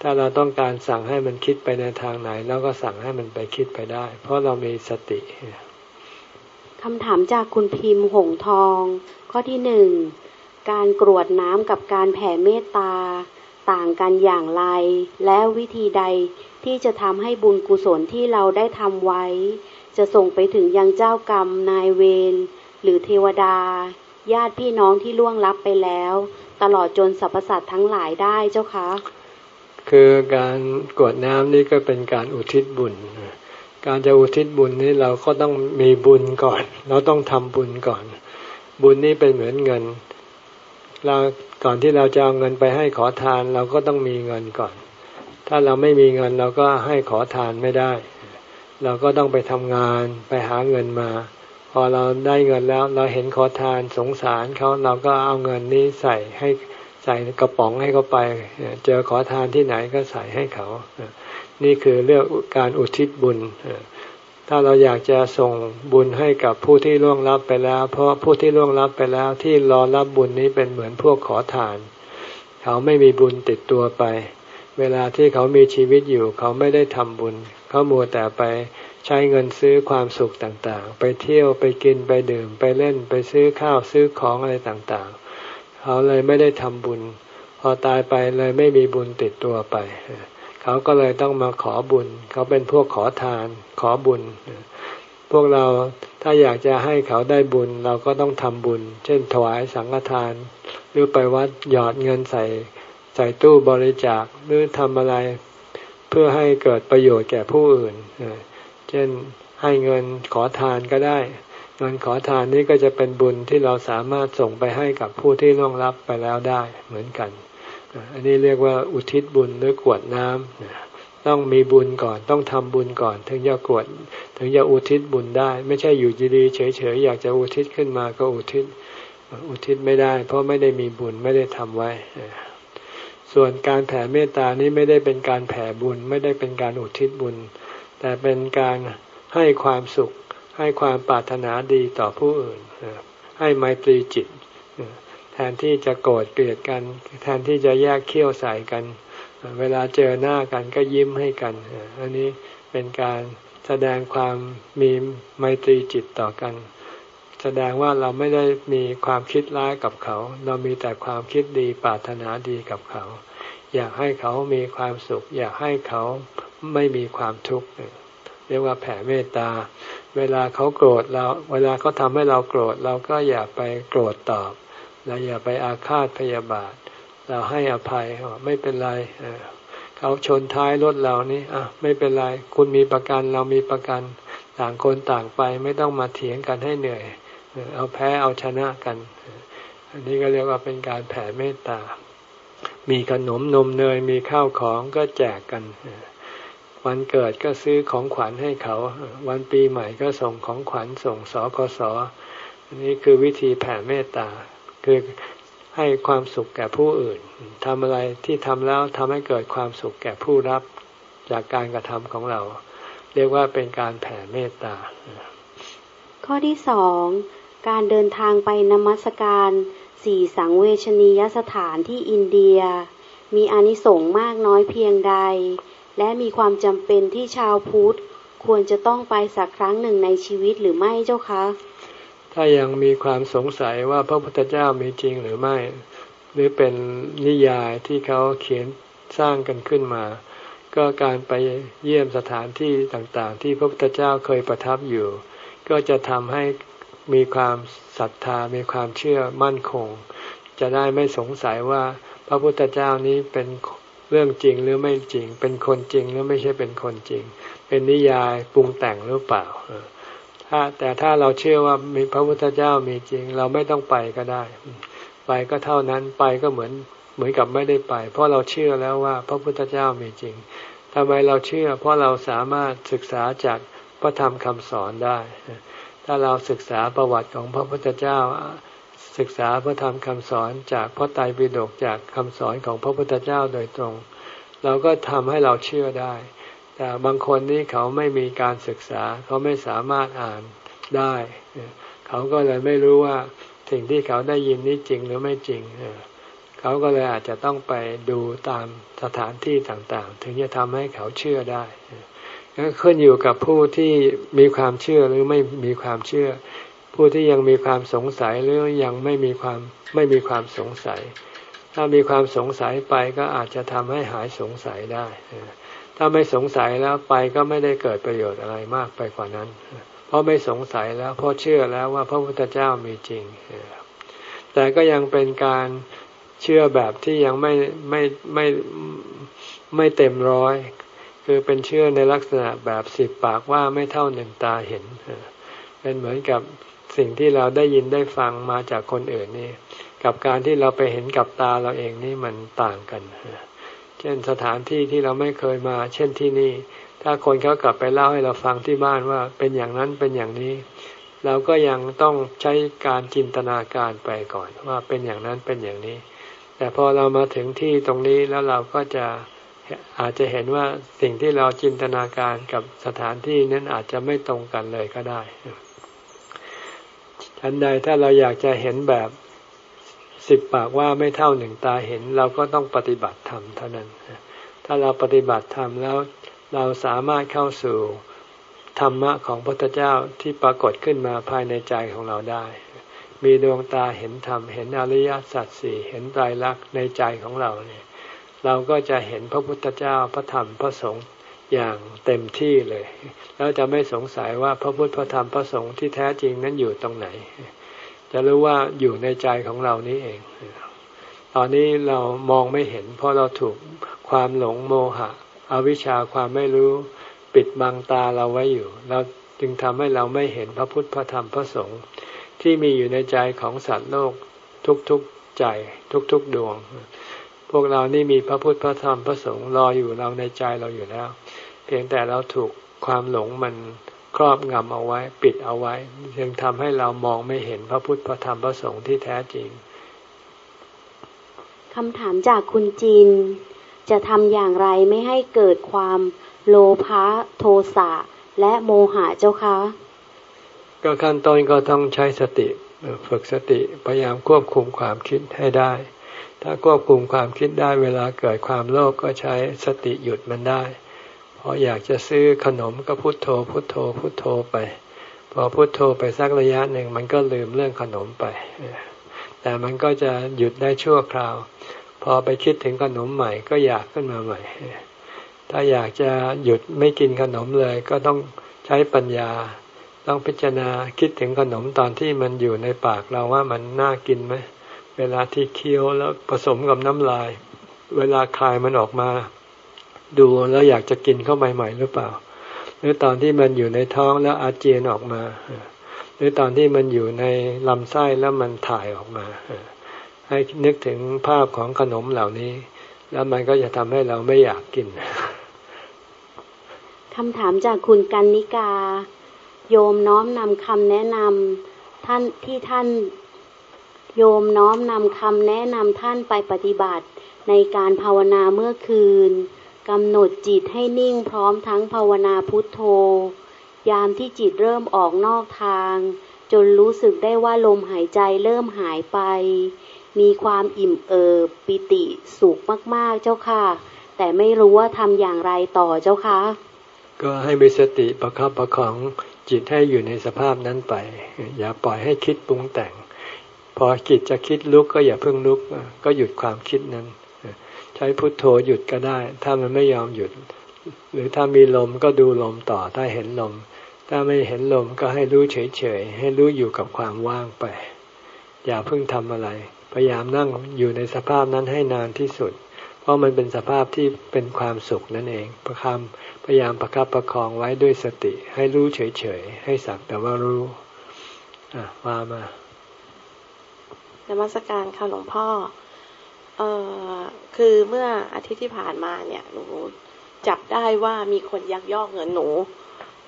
ถ้าเราต้องการสั่งให้มันคิดไปในทางไหนเราก็สั่งให้มันไปคิดไปได้ เพราะเรามีสติ คำถามจากคุณพิมพ์หงทอง ข้อที่หนึ่งการกรวดน้ำกับการแผ่เมตตา ต่างกันอย่างไร และวิธีใดที่จะทำให้บุญกุศลที่เราได้ทำไว้ จะส่งไปถึงยังเจ้ากรรมนายเวรหรือเทวดา ญาติพี่น้องที่ล่วงลับไปแล้ว ตลอดจนสรรพสัตว์ทั้งหลายได้เจ้าคะ คือการกรวดน้ำนี่ก็เป็นการอุทิศบุญ การจะอุทิศบุญนี่เราก็ต้องมีบุญก่อน เราต้องทำบุญก่อน บุญนี่เป็นเหมือนเงิน เราก่อนที่เราจะเอาเงินไปให้ขอทาน เราก็ต้องมีเงินก่อน ถ้าเราไม่มีเงินเราก็ให้ขอทานไม่ได้ เราก็ต้องไปทำงานไปหาเงินมา พอเราได้เงินแล้วเราเห็นขอทานสงสารเขาเราก็เอาเงินนี้ใส่ให้ใส่กระป๋องให้เขาไป เจอขอทานที่ไหนก็ใส่ให้เขา นี่คือเรื่องการอุทิศบุญ ถ้าเราอยากจะส่งบุญให้กับผู้ที่ล่วงลับไปแล้ว เพราะผู้ที่ล่วงลับไปแล้วที่รอรับบุญนี้เป็นเหมือนพวกขอทาน เขาไม่มีบุญติดตัวไป เวลาที่เขามีชีวิตอยู่ เขาไม่ได้ทำบุญ เขามัวแต่ไปใช้เงินซื้อความสุขต่างๆ ไปเที่ยวไปกินไปดื่ม ไปเล่นไปซื้อข้าวซื้อของอะไรต่างๆ เขาเลยไม่ได้ทำบุญ พอตายไปเลยไม่มีบุญติดตัวไป เขาก็เลยต้องมาขอบุญ เขาเป็นพวกขอทานขอบุญ พวกเราถ้าอยากจะให้เขาได้บุญ เราก็ต้องทำบุญ เช่น ถวายสังฆทาน หรือไปวัดหยอดเงินใส่ใส่ตู้บริจาคหรือทำอะไรเพื่อให้เกิดประโยชน์แก่ผู้อื่น เช่นให้เงินขอทานก็ได้ เงินขอทานนี้ก็จะเป็นบุญที่เราสามารถส่งไปให้กับผู้ที่ล่วงลับไปแล้วได้เหมือนกัน อันนี้เรียกว่าอุทิศบุญหรือกวดน้ำต้องมีบุญก่อนต้องทำบุญก่อน ถึงจะกวด ถึงจะอุทิศบุญได้ ไม่ใช่อยู่ดีๆเฉยๆอยากจะอุทิศขึ้นมาก็อุทิศ อุทิศไม่ได้ เพราะไม่ได้มีบุญไม่ได้ทำไว้ ส่วนการแผ่เมตตานี้ไม่ได้เป็นการแผ่บุญ ไม่ได้เป็นการอุทิศบุญ แต่เป็นการให้ความสุข ให้ความปรารถนาดีต่อผู้อื่น ให้ไมตรีจิต แทนที่จะโกรธเกลียดกัน แทนที่จะแยกเขี้ยวใส่กัน เวลาเจอหน้ากันก็ยิ้มให้กัน อันนี้เป็นการแสดงความมีไมตรีจิตต่อกัน แสดงว่าเราไม่ได้มีความคิดร้ายกับเขา เรามีแต่ความคิดดีปรารถนาดีกับเขา อยากให้เขามีความสุข อยากให้เขาไม่มีความทุกข์เรียกว่าแผ่เมตตา เวลาเขาโกรธเรา เวลาเขาทำให้เราโกรธเราก็อย่าไปโกรธตอบ เราอย่าไปอาฆาตพยาบาท เราให้อภัยไม่เป็นไรเขาชนท้ายรถเรานี่อะไม่เป็นไร คุณมีประกันเรามีประกัน ต่างคนต่างไปไม่ต้องมาเถียงกันให้เหนื่อย เอาแพ้เอาชนะกัน อันนี้ก็เรียกว่าเป็นการแผ่เมตตา มีขนมนมเนยมีข้าวของก็แจกกัน วันเกิดก็ซื้อของขวัญให้เขา วันปีใหม่ก็ส่งของขวัญส่งสกสอันนี้คือวิธีแผ่เมตตา คือให้ความสุขแก่ผู้อื่นทำอะไรที่ทำแล้วทำให้เกิดความสุขแก่ผู้รับจากการกระทำของเรา เรียกว่าเป็นการแผ่เมตตา ข้อที่สองการเดินทางไปนมัสการสี่สังเวชนียสถานที่อินเดีย มีอนิสงส์มากน้อยเพียงใด และมีความจำเป็นที่ชาวพุทธควรจะต้องไปสักครั้งหนึ่งในชีวิตหรือไม่เจ้าคะ ถ้ายังมีความสงสัยว่าพระพุทธเจ้ามีจริงหรือไม่ หรือเป็นนิยายที่เขาเขียนสร้างกันขึ้นมา ก็การไปเยี่ยมสถานที่ต่างๆ ที่พระพุทธเจ้าเคยประทับอยู่ ก็จะทำให้มีความศรัทธามีความเชื่อมั่นคง จะได้ไม่สงสัยว่าพระพุทธเจ้านี้เป็นเรื่องจริงหรือไม่จริง เป็นคนจริงหรือไม่ใช่เป็นคนจริง เป็นนิยายปรุงแต่งหรือเปล่า ถ้าแต่ถ้าเราเชื่อว่ามีพระพุทธเจ้ามีจริง เราไม่ต้องไปก็ได้ ไปก็เท่านั้นไปก็เหมือนเหมือนกับไม่ได้ไป เพราะเราเชื่อแล้วว่าพระพุทธเจ้ามีจริงทำไมเราเชื่อ เพราะเราสามารถศึกษาจากพระธรรมคำสอนได้ ถ้าเราศึกษาประวัติของพระพุทธเจ้า ศึกษาพระธรรมคำสอนจากพระไตรปิฎกจากคำสอนของพระพุทธเจ้าโดยตรง เราก็ทำให้เราเชื่อได้ แต่บางคนนี่เขาไม่มีการศึกษา เขาไม่สามารถอ่านได้ เขาก็เลยไม่รู้ว่าสิ่งที่เขาได้ยินนี่จริงหรือไม่จริง เขาก็เลยอาจจะต้องไปดูตามสถานที่ต่างๆ ถึงจะทำให้เขาเชื่อได้ก็ขึ้นอยู่กับผู้ที่มีความเชื่อหรือไม่มีความเชื่อ ผู้ที่ยังมีความสงสัยหรือยังไม่มีความไม่มีความสงสัย ถ้ามีความสงสัยไปก็อาจจะทำให้หายสงสัยได้ ถ้าไม่สงสัยแล้วไปก็ไม่ได้เกิดประโยชน์อะไรมากไปกว่านั้น เพราะไม่สงสัยแล้วเพราะเชื่อแล้วว่าพระพุทธเจ้ามีจริง แต่ก็ยังเป็นการเชื่อแบบที่ยังไม่ไม่ไม่ไม่เต็มร้อย คือเป็นเชื่อในลักษณะแบบสิบปากว่าไม่เท่าหนึ่งตาเห็น เป็นเหมือนกับสิ่งที่เราได้ยินได้ฟังมาจากคนอื่นนี่ กับการที่เราไปเห็นกับตาเราเองนี่มันต่างกันเเช่นสถานที่ที่เราไม่เคยมา เช่นที่นี่ ถ้าคนเขากลับไปเล่าให้เราฟังที่บ้านว่าเป็นอย่างนั้นเป็นอย่างนี้ เราก็ยังต้องใช้การจินตนาการไปก่อนว่าเป็นอย่างนั้นเป็นอย่างนี้ แต่พอเรามาถึงที่ตรงนี้แล้วเราก็จะอาจจะเห็นว่าสิ่งที่เราจินตนาการกับสถานที่นั้นอาจจะไม่ตรงกันเลยก็ได้ฉันใดถ้าเราอยากจะเห็นแบบ สิบปากว่าไม่เท่าหนึ่งตาเห็น เราก็ต้องปฏิบัติธรรมเท่านั้น ถ้าเราปฏิบัติธรรมแล้วเราสามารถเข้าสู่ธรรมะของพระพุทธเจ้าที่ปรากฏขึ้นมาภายในใจของเราได้ มีดวงตาเห็นธรรม เห็นอริยสัจสี่เห็นไตรลักษณ์ในใจของเราเนี่ย เราก็จะเห็นพระพุทธเจ้าพระธรรมพระสงฆ์อย่างเต็มที่เลย แล้วจะไม่สงสัยว่าพระพุทธพระธรรมพระสงฆ์ที่แท้จริงนั้นอยู่ตรงไหน จะรู้ว่าอยู่ในใจของเรานี้เอง ตอนนี้เรามองไม่เห็น เพราะเราถูกความหลงโมหะ อวิชชาความไม่รู้ปิดบังตาเราไว้อยู่ เราจึงทำให้เราไม่เห็นพระพุทธพระธรรมพระสงฆ์ที่มีอยู่ในใจของสัตว์โลกทุกๆใจทุกๆดวง พวกเรานี่มีพระพุทธพระธรรมพระสงฆ์รออยู่เราในใจเราอยู่แล้ว เพียงแต่เราถูกความหลงมัน ครอบงำเอาไว้ปิดเอาไว้จึงทำให้เรามองไม่เห็นพระพุทธพระธรรมพระสงฆ์ที่แท้จริงคำถามจากคุณจิน จะทำอย่างไรไม่ให้เกิดความโลภะโทสะและโมหะเจ้าคะก็ขั้นต้นก็ต้องใช้สติฝึกสติพยายามควบคุมความคิดให้ได้ ถ้าควบคุมความคิดได้เวลาเกิดความโลภก็ใช้สติหยุดมันได้พ ออยากจะซื้อขนมก็พุโทโธ พุโทโธ พุโทโธไป พอพุโทโธไปสักระยะหนึ่งมันก็ลืมเรื่องขนมไป แต่มันก็จะหยุดได้ชั่วคราว พอไปคิดถึงขนมใหม่ก็อยากขึ้นมาใหม่ ถ้าอยากจะหยุดไม่กินขนมเลยก็ต้องใช้ปัญญา ต้องพิจารณาคิดถึงขนมตอนที่มันอยู่ในปากเราว่ามันน่ากินไหมเวลาที่เคี้ยวแล้วผสมกับน้ำลาย เวลาคายมันออกมา ดูแล้วอยากจะกินเข้าไปใหม่หรือเปล่า หรือตอนที่มันอยู่ในท้องแล้วอาเจียนออกมา หรือตอนที่มันอยู่ในลำไส้แล้วมันถ่ายออกมา ให้นึกถึงภาพของขนมเหล่านี้ แล้วมันก็จะทำให้เราไม่อยากกินคำถามจากคุณกันนิกา โยมน้อมนำคำแนะนำท่านที่ท่าน โยมน้อมนำคำแนะนำท่านไปปฏิบัติในการภาวนาเมื่อคืน กำหนดจิตให้นิ่งพร้อมทั้งภาวนาพุทโธ ยามที่จิตเริ่มออกนอกทาง จนรู้สึกได้ว่าลมหายใจเริ่มหายไป มีความอิ่มเอิบปิติสุขมากๆเจ้าค่ะ แต่ไม่รู้ว่าทำอย่างไรต่อเจ้าค่ะก็ให้มีสติประคับประคองจิตให้อยู่ในสภาพนั้นไป อย่าปล่อยให้คิดปรุงแต่ง พอจิตจะคิดลุกก็อย่าเพิ่งลุกก็หยุดความคิดนั้น ใช้พุทโธหยุดก็ได้ ถ้ามันไม่ยอมหยุด หรือถ้ามีลมก็ดูลมต่อถ้าเห็นลม ถ้าไม่เห็นลมก็ให้รู้เฉยๆ ให้รู้อยู่กับความว่างไป อย่าเพิ่งทำอะไร พยายามนั่งอยู่ในสภาพนั้นให้นานที่สุด เพราะมันเป็นสภาพที่เป็นความสุขนั่นเองประคำพยายามประคับประคองไว้ด้วยสติ ให้รู้เฉยๆ ให้สักแต่ว่ารู้อะว่ามา นมัสการค่ะหลวงพ่อ เออคือเมื่ออาทิตย์ที่ผ่านมาเนี่ยหนูจับได้ว่ามีคนยักยอกเงินหนู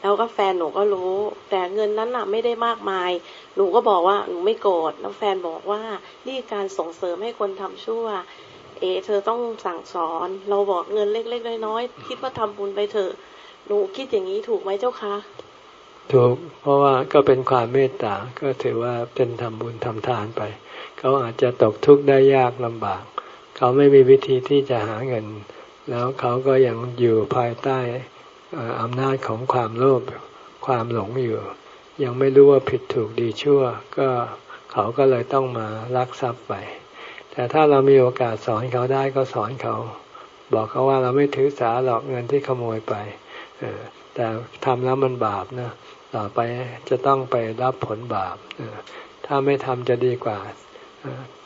แล้วก็แฟนหนูก็รู้ แต่เงินนั้นน่ะไม่ได้มากมาย หนูก็บอกว่าหนูไม่โกรธแล้วแฟนบอกว่านี่การส่งเสริมให้คนทำชั่ว เอ เธอต้องสั่งสอน เราบอกเงินเล็กๆน้อยๆคิดว่าทำบุญไปเถอะหนูคิดอย่างนี้ถูกไหมเจ้าคะถูกเพราะว่าก็เป็นความเมตตาก็ถือว่าเป็นทำบุญทำทานไป เขาอาจจะตกทุกข์ได้ยากลำบาก เขาไม่มีวิธีที่จะหาเงิน แล้วเขาก็ยังอยู่ภายใต้อำนาจของความโลภความหลงอยู่ ยังไม่รู้ว่าผิดถูกดีชั่ว ก็เขาก็เลยต้องมาลักทรัพย์ไป แต่ถ้าเรามีโอกาสสอนเขาได้ก็สอนเขา บอกเขาว่าเราไม่ถือสาหรอกเงินที่ขโมยไปแต่ทำแล้วมันบาปนะต่อไปจะต้องไปรับผลบาปถ้าไม่ทำจะดีกว่า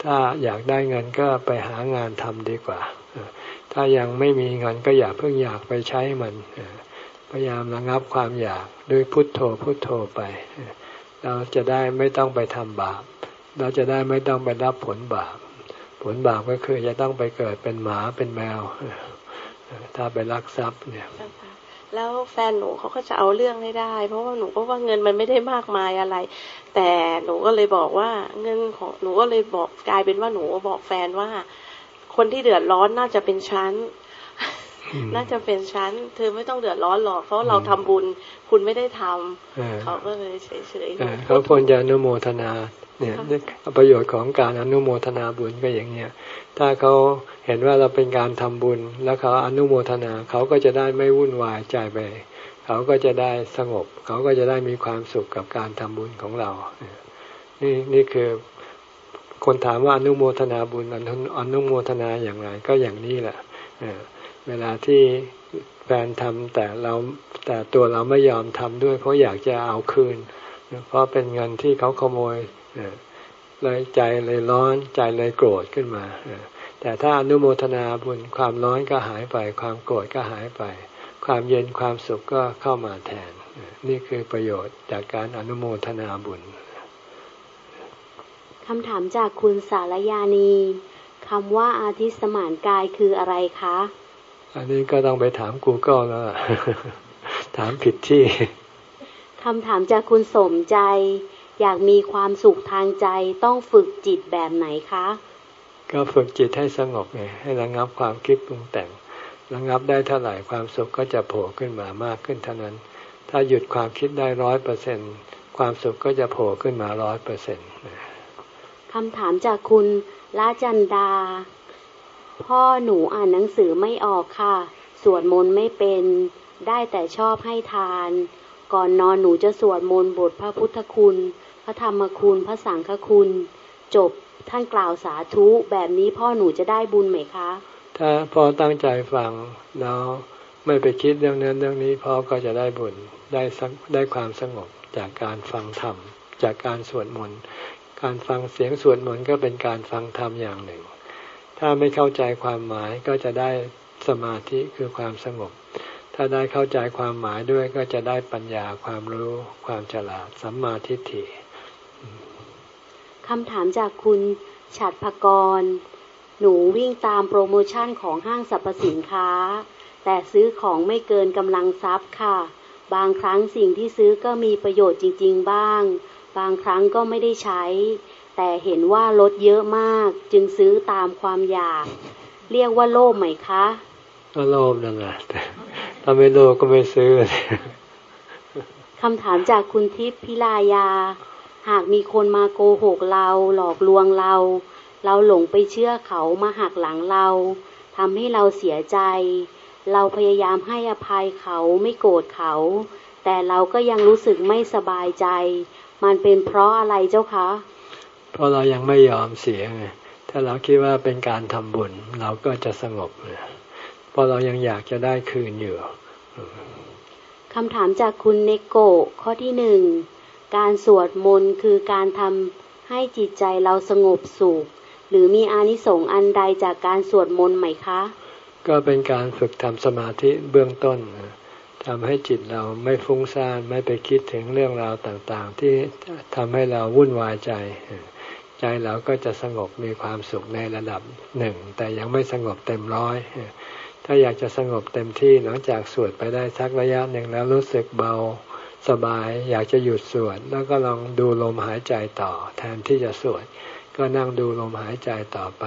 ถ้าอยากได้เงินก็ไปหางานทำดีกว่า ถ้ายังไม่มีเงินก็อย่าเพิ่งอยากไปใช้มัน พยายามระงับความอยากด้วยพุทโธพุทโธไป เราจะได้ไม่ต้องไปทำบาป เราจะได้ไม่ต้องไปรับผลบาป ผลบาปก็คือจะต้องไปเกิดเป็นหมาเป็นแมว ถ้าไปลักทรัพย์เนี่ย แล้วแฟนหนูเขาก็จะเอาเรื่องให้ได้ เพราะว่าหนูก็ว่าเงินมันไม่ได้มากมายอะไร แต่หนูก็เลยบอกว่าเงินของหนูก็เลยบอกกลายเป็นว่าหนูบอกแฟนว่า คนที่เดือดร้อนน่าจะเป็นชั้นน่าจะเป็นชั้นเธอไม่ต้องเดือดร้อนหรอกเพราะเราทำบุญ คุณไม่ได้ทำเขาก็เลยเฉยๆเขาควรจะอนุโมทนา เนี่ยประโยชน์ของการอนุโมทนาบุญก็อย่างเนี้ยถ้าเขาเห็นว่าเราเป็นการทำบุญ แล้วเขาอนุโมทนาเขาก็จะได้ไม่วุ่นวายใจไปเขาก็จะได้สงบ เขาก็จะได้มีความสุขกับการทำบุญของเรา นี่นี่คือคนถามว่าอนุโมทนาบุญอนุโมทนาอย่างไร ก็อย่างนี้แหละเวลาที่แฟนทำแต่เราแต่ตัวเราไม่ยอมทำด้วย เพราะอยากจะเอาคืน เพราะเป็นเงินที่เขาขโมย เลยใจเลยร้อนใจเลยโกรธขึ้นมา แต่ถ้าอนุโมทนาบุญความร้อนก็หายไป ความโกรธก็หายไป ความเย็นความสุขก็เข้ามาแทน นี่คือประโยชน์จากการอนุโมทนาบุญคำถามจากคุณสารยานีคำว่าอาทิสมานกายคืออะไรคะ อันนี้ก็ต้องไปถาม Google แล้วถามผิดที่คำถามจากคุณสมใจ อยากมีความสุขทางใจต้องฝึกจิตแบบไหนคะ ก็ฝึกจิตให้สงบไงให้ระงับความคิดปรุงแต่งระงับได้เท่าไหร่ความสุขก็จะโผล่ขึ้นมามากขึ้นเท่านั้น ถ้าหยุดความคิดได้ร้อยเปอร์เซ็นความสุขก็จะโผล่ขึ้นมาร้อยเปอร์เซ็นคำถามจากคุณละจันดา พ่อหนูอ่านหนังสือไม่ออกค่ะ สวดมนต์ไม่เป็น ได้แต่ชอบให้ทาน ก่อนนอนหนูจะสวดมนต์บทพระพุทธคุณ พระธรรมคุณพระสังฆคุณ จบท่านกล่าวสาธุแบบนี้พ่อหนูจะได้บุญไหมคะ ถ้าพ่อตั้งใจฟังแล้วไม่ไปคิดเรื่องนั้นเรื่องนี้พ่อก็จะได้บุญได้ได้ความสงบจากการฟังธรรมจากการสวดมนต์การฟังเสียงสวดมนต์ก็เป็นการฟังธรรมอย่างหนึ่ง ถ้าไม่เข้าใจความหมายก็จะได้สมาธิคือความสงบ ถ้าได้เข้าใจความหมายด้วยก็จะได้ปัญญาความรู้ความฉลาดสัมมาทิฏฐิ คำถามจากคุณฉัดภกร หนูวิ่งตามโปรโมชั่นของห้างสรรพสินค้า แต่ซื้อของไม่เกินกำลังทรัพย์ค่ะ บางครั้งสิ่งที่ซื้อก็มีประโยชน์จริง ๆ บ้าง บางครั้งก็ไม่ได้ใช้ แต่เห็นว่าลดเยอะมาก จึงซื้อตามความอยาก เรียกว่าโลภไหมคะก็โลภนั่นแหละถ้าไม่โลภก็ไม่ซื้อคำถามจากคุณทิพย์พิลายา หากมีคนมาโกหกเรา หลอกลวงเรา เราหลงไปเชื่อเขามาหักหลังเราทำให้เราเสียใจ เราพยายามให้อภัยเขาไม่โกรธเขา แต่เราก็ยังรู้สึกไม่สบายใจ มันเป็นเพราะอะไรเจ้าคะ เพราะเรายังไม่ยอมเสียไงถ้าเราคิดว่าเป็นการทำบุญ เราก็จะสงบเพราะเรายังอยากจะได้คืนอยู่คำถามจากคุณเนโกข้อที่หนึ่ง การสวดมนต์คือการทำให้จิตใจเราสงบสุข หรือมีอานิสงส์อันใดจากการสวดมนต์ไหมคะ ก็เป็นการฝึกทำสมาธิเบื้องต้นทำให้จิตเราไม่ฟุ้งซ่านไม่ไปคิดถึงเรื่องราวต่างๆ ที่ทำให้เราวุ่นวายใจ ใจเราก็จะสงบมีความสุขในระดับหนึ่ง แต่ยังไม่สงบเต็มร้อยถ้าอยากจะสงบเต็มที่หลังจากสวดไปได้สักระยะหนึ่งแล้วรู้สึกเบา สบายอยากจะหยุดสวด แล้วก็ลองดูลมหายใจต่อ แทนที่จะสวด ก็นั่งดูลมหายใจต่อไป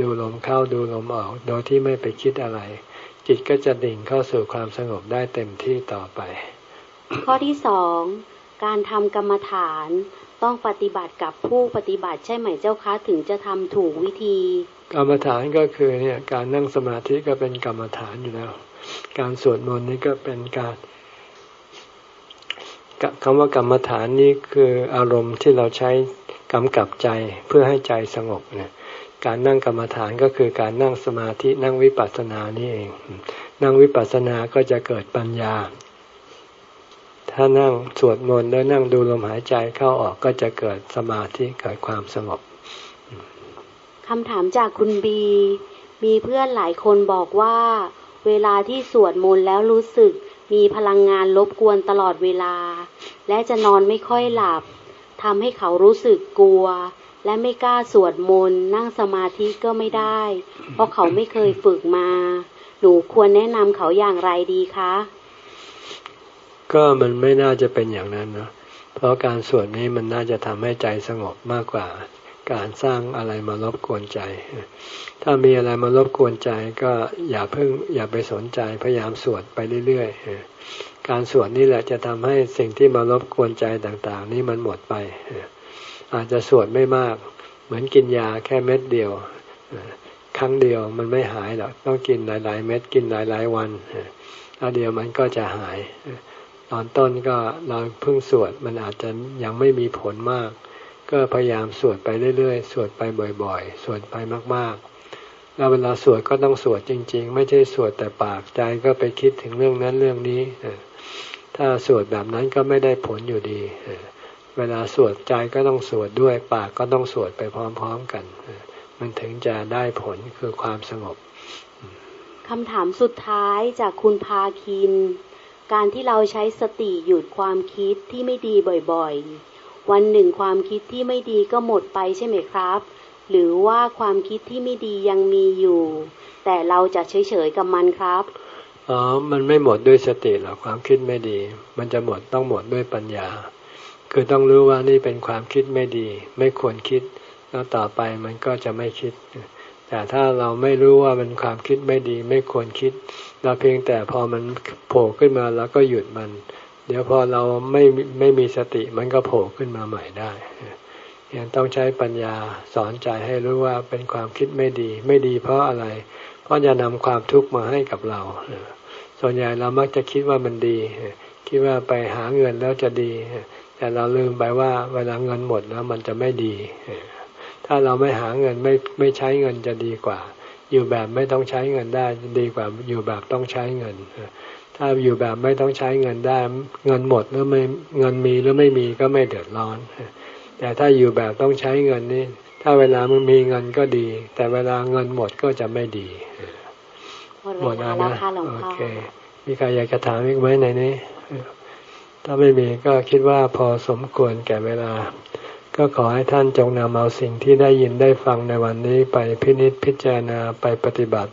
ดูลมเข้าดูลมออก โดยที่ไม่ไปคิดอะไร จิตก็จะดิ่งเข้าสู่ความสงบได้เต็มที่ต่อไป ข้อที่สองการทำกรรมฐานต้องปฏิบัติกับผู้ปฏิบัติใช่ไหมเจ้าคะถึงจะทำถูกวิธี กรรมฐานก็คือเนี่ยการนั่งสมาธิก็เป็นกรรมฐานอยู่แล้ว การสวดมนต์นี่ก็เป็นการ คำว่ากรรมฐานนี้คืออารมณ์ที่เราใช้กำกับใจเพื่อให้ใจสงบเนี่ยการนั่งกรรมฐานก็คือการนั่งสมาธินั่งวิปัสสนานี่เอง นั่งวิปัสสนาก็จะเกิดปัญญา ถ้านั่งสวดมนต์แล้วนั่งดูลมหายใจเข้าออกก็จะเกิดสมาธิเกิดความสงบคำถามจากคุณบี มีเพื่อนหลายคนบอกว่า เวลาที่สวดมนต์แล้วรู้สึก มีพลังงานรบกวนตลอดเวลา และจะนอนไม่ค่อยหลับทำให้เขารู้สึกกลัว และไม่กล้าสวดมนต์นั่งสมาธิก็ไม่ได้ เพราะเขาไม่เคยฝึกมา หนูควรแนะนำเขาอย่างไรดีคะ ก็มันไม่น่าจะเป็นอย่างนั้นนะเพราะการสวดนี้มันน่าจะทำให้ใจสงบมากกว่า การสร้างอะไรมารบกวนใจ ถ้ามีอะไรมารบกวนใจก็อย่าเพิ่งอย่าไปสนใจพยายามสวดไปเรื่อยๆ การสวดนี่แหละจะทำให้สิ่งที่มารบกวนใจต่างๆ นี่มันหมดไป อาจจะสวดไม่มาก เหมือนกินยาแค่เม็ดเดียว ครั้งเดียวมันไม่หายหรอกต้องกินหลาย ๆ เม็ดกินหลายๆวันแล้วเดียวมันก็จะหายตอนต้นก็เราเพิ่งสวดมันอาจจะยังไม่มีผลมาก ก็พยายามสวดไปเรื่อยๆ สวดไปบ่อยๆ สวดไปมากๆ แล้วเวลาสวดก็ต้องสวดจริง ๆ ไม่ใช่สวดแต่ปากใจก็ไปคิดถึงเรื่องนั้นเรื่องนี้ถ้าสวดแบบนั้นก็ไม่ได้ผลอยู่ดี เวลาสวดใจก็ต้องสวดด้วยปากก็ต้องสวดไปพร้อมๆกัน มันถึงจะได้ผลคือความสงบคำถามสุดท้ายจากคุณพาคิน การที่เราใช้สติหยุดความคิดที่ไม่ดีบ่อยๆ วันหนึ่งความคิดที่ไม่ดีก็หมดไปใช่ไหมครับ หรือว่าความคิดที่ไม่ดียังมีอยู่ แต่เราจะเฉยๆกับมันครับอ๋อมันไม่หมดด้วยสติหรอกความคิดไม่ดี มันจะหมดต้องหมดด้วยปัญญา คือต้องรู้ว่านี่เป็นความคิดไม่ดี ไม่ควรคิดแล้วต่อไปมันก็จะไม่คิด แต่ถ้าเราไม่รู้ว่ามันความคิดไม่ดี ไม่ควรคิด เราเพียงแต่พอมันโผล่ขึ้นมาแล้วก็หยุดมัน เดี๋ยวพอเราไม่ไม่มีสติมันก็โผล่ขึ้นมาใหม่ได้ยังต้องใช้ปัญญาสอนใจให้รู้ว่าเป็นความคิดไม่ดี ไม่ดีเพราะอะไร เพราะจะนำความทุกข์มาให้กับเรา ส่วนใหญ่เรามักจะคิดว่ามันดี คิดว่าไปหาเงินแล้วจะดี แต่เราลืมไปว่าเวลาเงินหมดแล้วมันจะไม่ดี ถ้าเราไม่หาเงินไม่ไม่ใช้เงินจะดีกว่า อยู่แบบไม่ต้องใช้เงินได้ดีกว่า อยู่แบบต้องใช้เงิน ถ้าอยู่แบบไม่ต้องใช้เงินได้ เงินหมดหรือไม่เงินมีหรือไม่มีก็ไม่เดือดร้อน แต่ถ้าอยู่แบบต้องใช้เงินนี่ ถ้าเวลามันมีเงินก็ดี แต่เวลาเงินหมดก็จะไม่ดี หมดแล้วนะโอเคมีใครอยากจะถามอีกไหมในนี้ ถ้าไม่มีก็คิดว่าพอสมควรแก่เวลา ก็ขอให้ท่านจงนำเอาสิ่งที่ได้ยินได้ฟังในวันนี้ไปพินิจพิจารณาไปปฏิบัติ